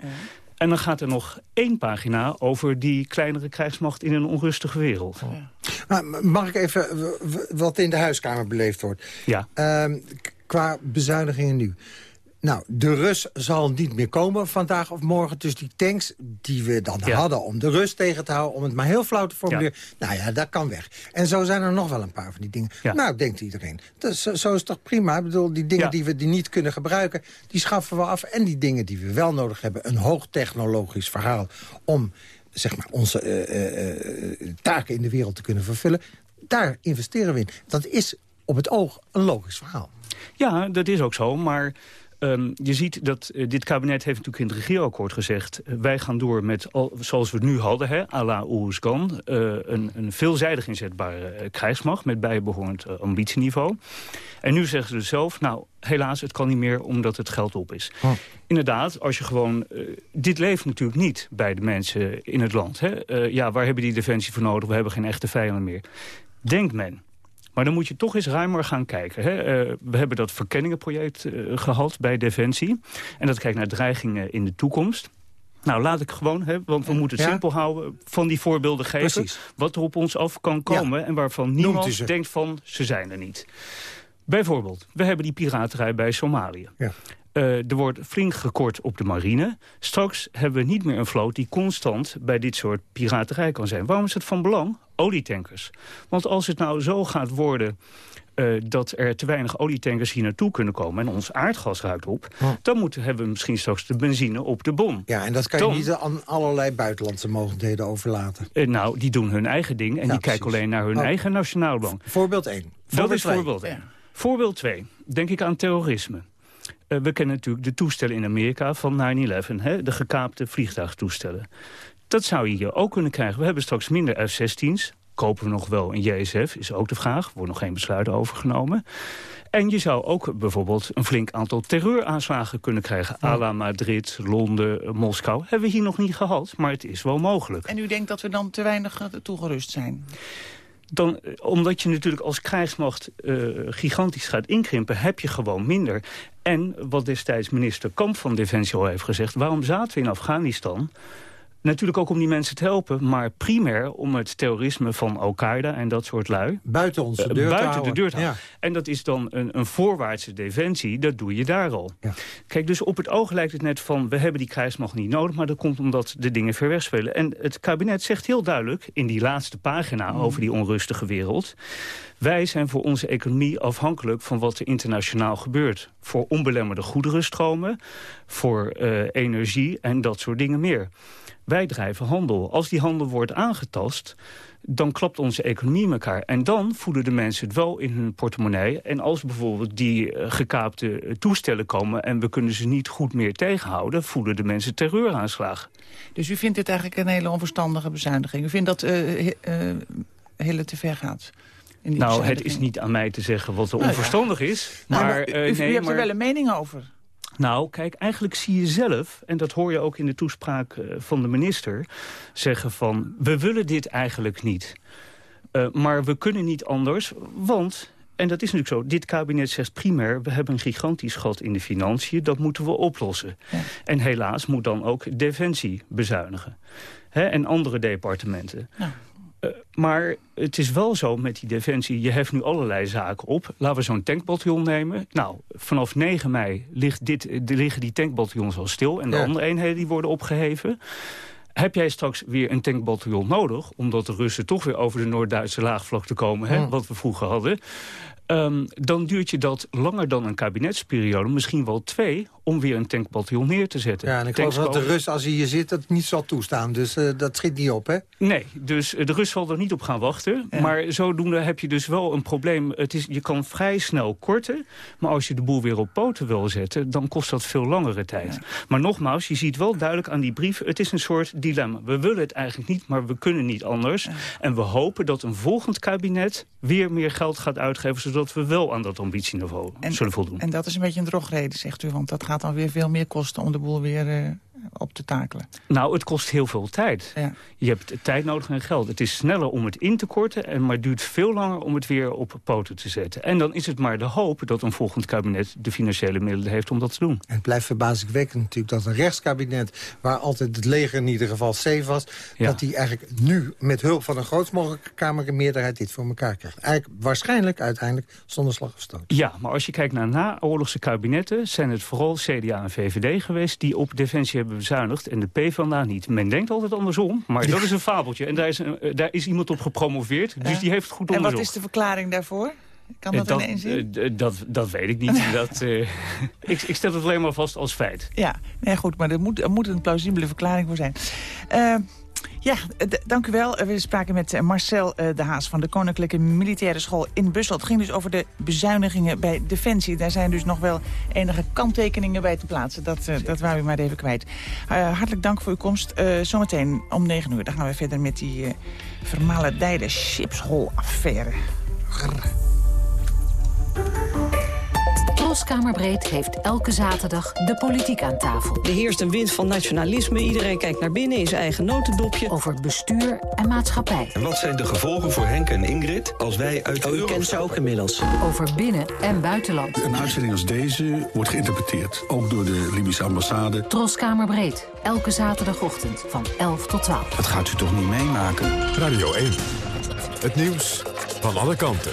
En dan gaat er nog één pagina over die kleinere krijgsmacht... in een onrustige wereld. Maar mag ik even wat in de huiskamer beleefd wordt? Ja. Ehm, k- qua bezuinigingen nu. Nou, de Rus zal niet meer komen vandaag of morgen. Dus die tanks die we dan Ja. hadden om de Rus tegen te houden... om het maar heel flauw te formuleren. Nou ja, dat kan weg. En zo zijn er nog wel een paar van die dingen. Nou, denkt iedereen. Dat is, zo is het toch prima? Ik bedoel, die dingen die we die niet kunnen gebruiken... die schaffen we af. En die dingen die we wel nodig hebben... een hoogtechnologisch verhaal om zeg maar, onze eh, eh, eh, taken in de wereld te kunnen vervullen... daar investeren we in. Dat is op het oog een logisch verhaal. Ja, dat is ook zo, maar... ehm, je ziet dat eh, dit kabinet heeft natuurlijk in het regeerakkoord gezegd... eh, wij gaan door met, al, zoals we het nu hadden, hè, à la Oeruzgan... eh, een, een veelzijdig inzetbare krijgsmacht met bijbehorend eh, ambitieniveau. En nu zeggen ze dus zelf, nou, helaas, het kan niet meer omdat het geld op is. Inderdaad, als je gewoon... dit leeft natuurlijk niet bij de mensen in het land. Hè? Ja, waar hebben die defensie voor nodig? We hebben geen echte vijanden meer. Denkt men. Maar dan moet je toch eens ruimer gaan kijken. Hè? Eh, we hebben dat verkenningenproject eh, gehad bij Defensie. En dat kijkt naar dreigingen in de toekomst. Nou, laat ik gewoon, hè, want we moeten het Ja. simpel houden... van die voorbeelden geven Precies. wat er op ons af kan komen... en waarvan niemand denkt van, ze zijn er niet. Bijvoorbeeld, we hebben die piraterij bij Somalië. Ja. Eh, er wordt flink gekort op de marine. Straks hebben we niet meer een vloot die constant bij dit soort piraterij kan zijn. Waarom is het van belang? Olietankers. Want als het nou zo gaat worden eh, dat er te weinig olietankers hier naartoe kunnen komen... en ons aardgas ruikt op, dan moeten, hebben we misschien straks de benzine op de bom. Ja, en dat kan je niet aan allerlei buitenlandse mogelijkheden overlaten. Eh, nou, die doen hun eigen ding en die kijken alleen naar hun Oh. eigen nationaal belang. Voorbeeld 1. Dat is voorbeeld 1. Voorbeeld 2. Denk ik aan terrorisme. Uh, we kennen natuurlijk de toestellen in Amerika van 9-11. De gekaapte vliegtuigtoestellen. Dat zou je hier ook kunnen krijgen. We hebben straks minder F-16's. Kopen we nog wel een JSF, is ook de vraag. Er wordt nog geen besluit over genomen. En je zou ook bijvoorbeeld een flink aantal terreuraanslagen kunnen krijgen. Ja. à la Madrid, Londen, Moskou. Hebben we hier nog niet gehad, maar het is wel mogelijk. En u denkt dat we dan te weinig toegerust zijn? Dan, omdat je natuurlijk als krijgsmacht uh, gigantisch gaat inkrimpen... heb je gewoon minder. En wat destijds minister Kamp van Defensie al heeft gezegd... waarom zaten we in Afghanistan... Natuurlijk ook om die mensen te helpen, maar primair om het terrorisme van Al-Qaeda en dat soort lui... Buiten onze deur uh, buiten te de deur te houden. En dat is dan een, een voorwaartse defensie, dat doe je daar al. Ja. Kijk, dus op het oog lijkt het net van, we hebben die krijgsmacht niet nodig... maar dat komt omdat de dingen ver weg spelen. En het kabinet zegt heel duidelijk, in die laatste pagina mm. over die onrustige wereld... Wij zijn voor onze economie afhankelijk van wat er internationaal gebeurt. Voor onbelemmerde goederenstromen, voor uh, energie en dat soort dingen meer. Wij drijven handel. Als die handel wordt aangetast, dan klapt onze economie elkaar. En dan voelen de mensen het wel in hun portemonnee. En als bijvoorbeeld die uh, gekaapte toestellen komen... en we kunnen ze niet goed meer tegenhouden... voelen de mensen terreuraanslagen. Dus u vindt dit eigenlijk een hele onverstandige bezuiniging? U vindt dat uh, hele te ver gaat? Nou, het is niet aan mij te zeggen wat er onverstandig nou, ja. is. Maar, maar u, u, nee, u hebt maar... er wel een mening over. Nou, kijk, eigenlijk zie je zelf, en dat hoor je ook in de toespraak uh, van de minister... zeggen van, we willen dit eigenlijk niet. Uh, maar we kunnen niet anders, want... En dat is natuurlijk zo. Dit kabinet zegt primair... we hebben een gigantisch gat in de financiën. Dat moeten we oplossen. Ja. En helaas moet dan ook Defensie bezuinigen. Hè, en andere departementen. Ja. Uh, maar het is wel zo met die defensie, je heft nu allerlei zaken op. Laten we zo'n tankbataljon nemen. Nou, vanaf 9 mei ligt dit, liggen die tankbataljons al stil... en de ja. andere eenheden die worden opgeheven. Heb jij straks weer een tankbataljon nodig... omdat de Russen toch weer over de Noord-Duitse laagvlakte komen... Hè, ja. wat we vroeger hadden... Um, dan duurt je dat langer dan een kabinetsperiode, misschien wel twee, om weer een tankbataljon neer te zetten. Ja, en ik geloof dat de Rus, als hij hier zit, dat niet zal toestaan. Dus uh, dat schiet niet op, hè? Nee, dus uh, de Rus zal er niet op gaan wachten. Ja. Maar zodoende heb je dus wel een probleem. Het is, je kan vrij snel korten, maar als je de boel weer op poten wil zetten... dan kost dat veel langere tijd. Ja. Maar nogmaals, je ziet wel duidelijk aan die brief... het is een soort dilemma. We willen het eigenlijk niet, maar we kunnen niet anders. Ja. En we hopen dat een volgend kabinet weer meer geld gaat uitgeven... zodat dat we wel aan dat ambitieniveau en, zullen voldoen. En dat is een beetje een drogreden, zegt u, want dat gaat dan weer veel meer kosten om de boel weer op te takelen. Nou, het kost heel veel tijd. Ja. Je hebt tijd nodig en geld. Het is sneller om het in te korten, en maar duurt veel langer om het weer op poten te zetten. En dan is het maar de hoop dat een volgend kabinet de financiële middelen heeft om dat te doen. En het blijft verbazingwekkend natuurlijk dat een rechtskabinet, waar altijd het leger in ieder geval safe was, ja. dat die eigenlijk nu met hulp van een grootst mogelijke kamermeerderheid dit voor elkaar krijgt. Eigenlijk waarschijnlijk uiteindelijk zonder slag of stoot. Ja, maar als je kijkt naar naoorlogse kabinetten... zijn het vooral CDA en VVD geweest die op defensie hebben bezuinigd... en de PvdA niet. Men denkt altijd andersom, maar dat is een fabeltje. En daar is, een, daar is iemand op gepromoveerd, dus die heeft het goed onderzocht. En wat is de verklaring daarvoor? Kan dat, dat ineens zien? Uh, dat, dat weet ik niet. dat, uh, ik, ik, stel het alleen maar vast als feit. Ja, nee, goed, maar er moet, er moet een plausibele verklaring voor zijn. Uh, ja, dank u wel. We spraken met Marcel de Haas van de Koninklijke Militaire School in Bussel. Het ging dus over de bezuinigingen bij Defensie. Daar zijn dus nog wel enige kanttekeningen bij te plaatsen. Dat, uh, dat waren we maar even kwijt. Hartelijk dank voor uw komst. Zometeen om 9 uur. Dan gaan we verder met die uh, vermalendijde Chipshol-affaire. Troskamerbreed heeft elke zaterdag de politiek aan tafel. Er heerst een wind van nationalisme. Iedereen kijkt naar binnen in zijn eigen notendopje. Over bestuur en maatschappij. En wat zijn de gevolgen voor Henk en Ingrid als wij uit de oh, u kent ze ook inmiddels. Over binnen- en buitenland. Een uitzending als deze wordt geïnterpreteerd. Ook door de Libische ambassade. Troskamerbreed. Elke zaterdagochtend van 11 tot 12. Dat gaat u toch niet meemaken? Radio 1. Het nieuws van alle kanten.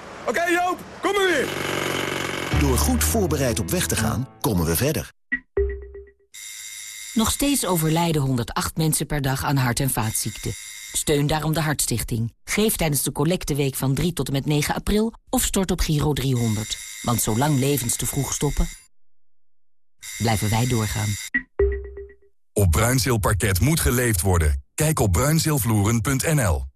Oké Joop, kom maar weer. Door goed voorbereid op weg te gaan, komen we verder. Nog steeds overlijden 108 mensen per dag aan hart- en vaatziekten. Steun daarom de Hartstichting. Geef tijdens de collecteweek van 3 tot en met 9 april of stort op Giro 300. Want zolang levens te vroeg stoppen, blijven wij doorgaan. Op Bruinzeelparket moet geleefd worden. Kijk op bruinzeelvloeren.nl.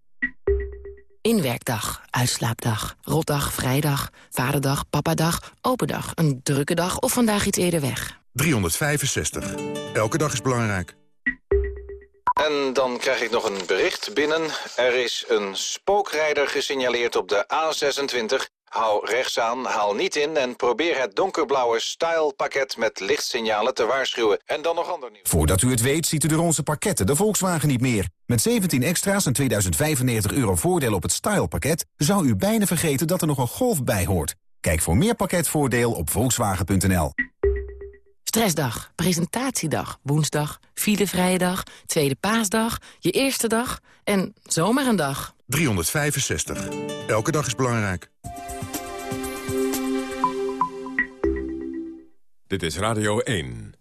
Inwerkdag, uitslaapdag, rotdag, vrijdag, vaderdag, papadag, open dag, een drukke dag of vandaag iets eerder weg. 365. Elke dag is belangrijk. En dan krijg ik nog een bericht binnen. Er is een spookrijder gesignaleerd op de A26. Hou rechts aan, haal niet in en probeer het donkerblauwe style-pakket met lichtsignalen te waarschuwen. En dan nog ander nieuws. Voordat u het weet ziet u de onze pakketten de Volkswagen niet meer. Met 17 extra's en 2095 euro voordeel op het style-pakket... zou u bijna vergeten dat er nog een golf bij hoort. Kijk voor meer pakketvoordeel op volkswagen.nl. Stressdag, presentatiedag, woensdag, filevrije dag, tweede paasdag, je eerste dag en zomaar een dag. 365. Elke dag is belangrijk. Dit is Radio 1.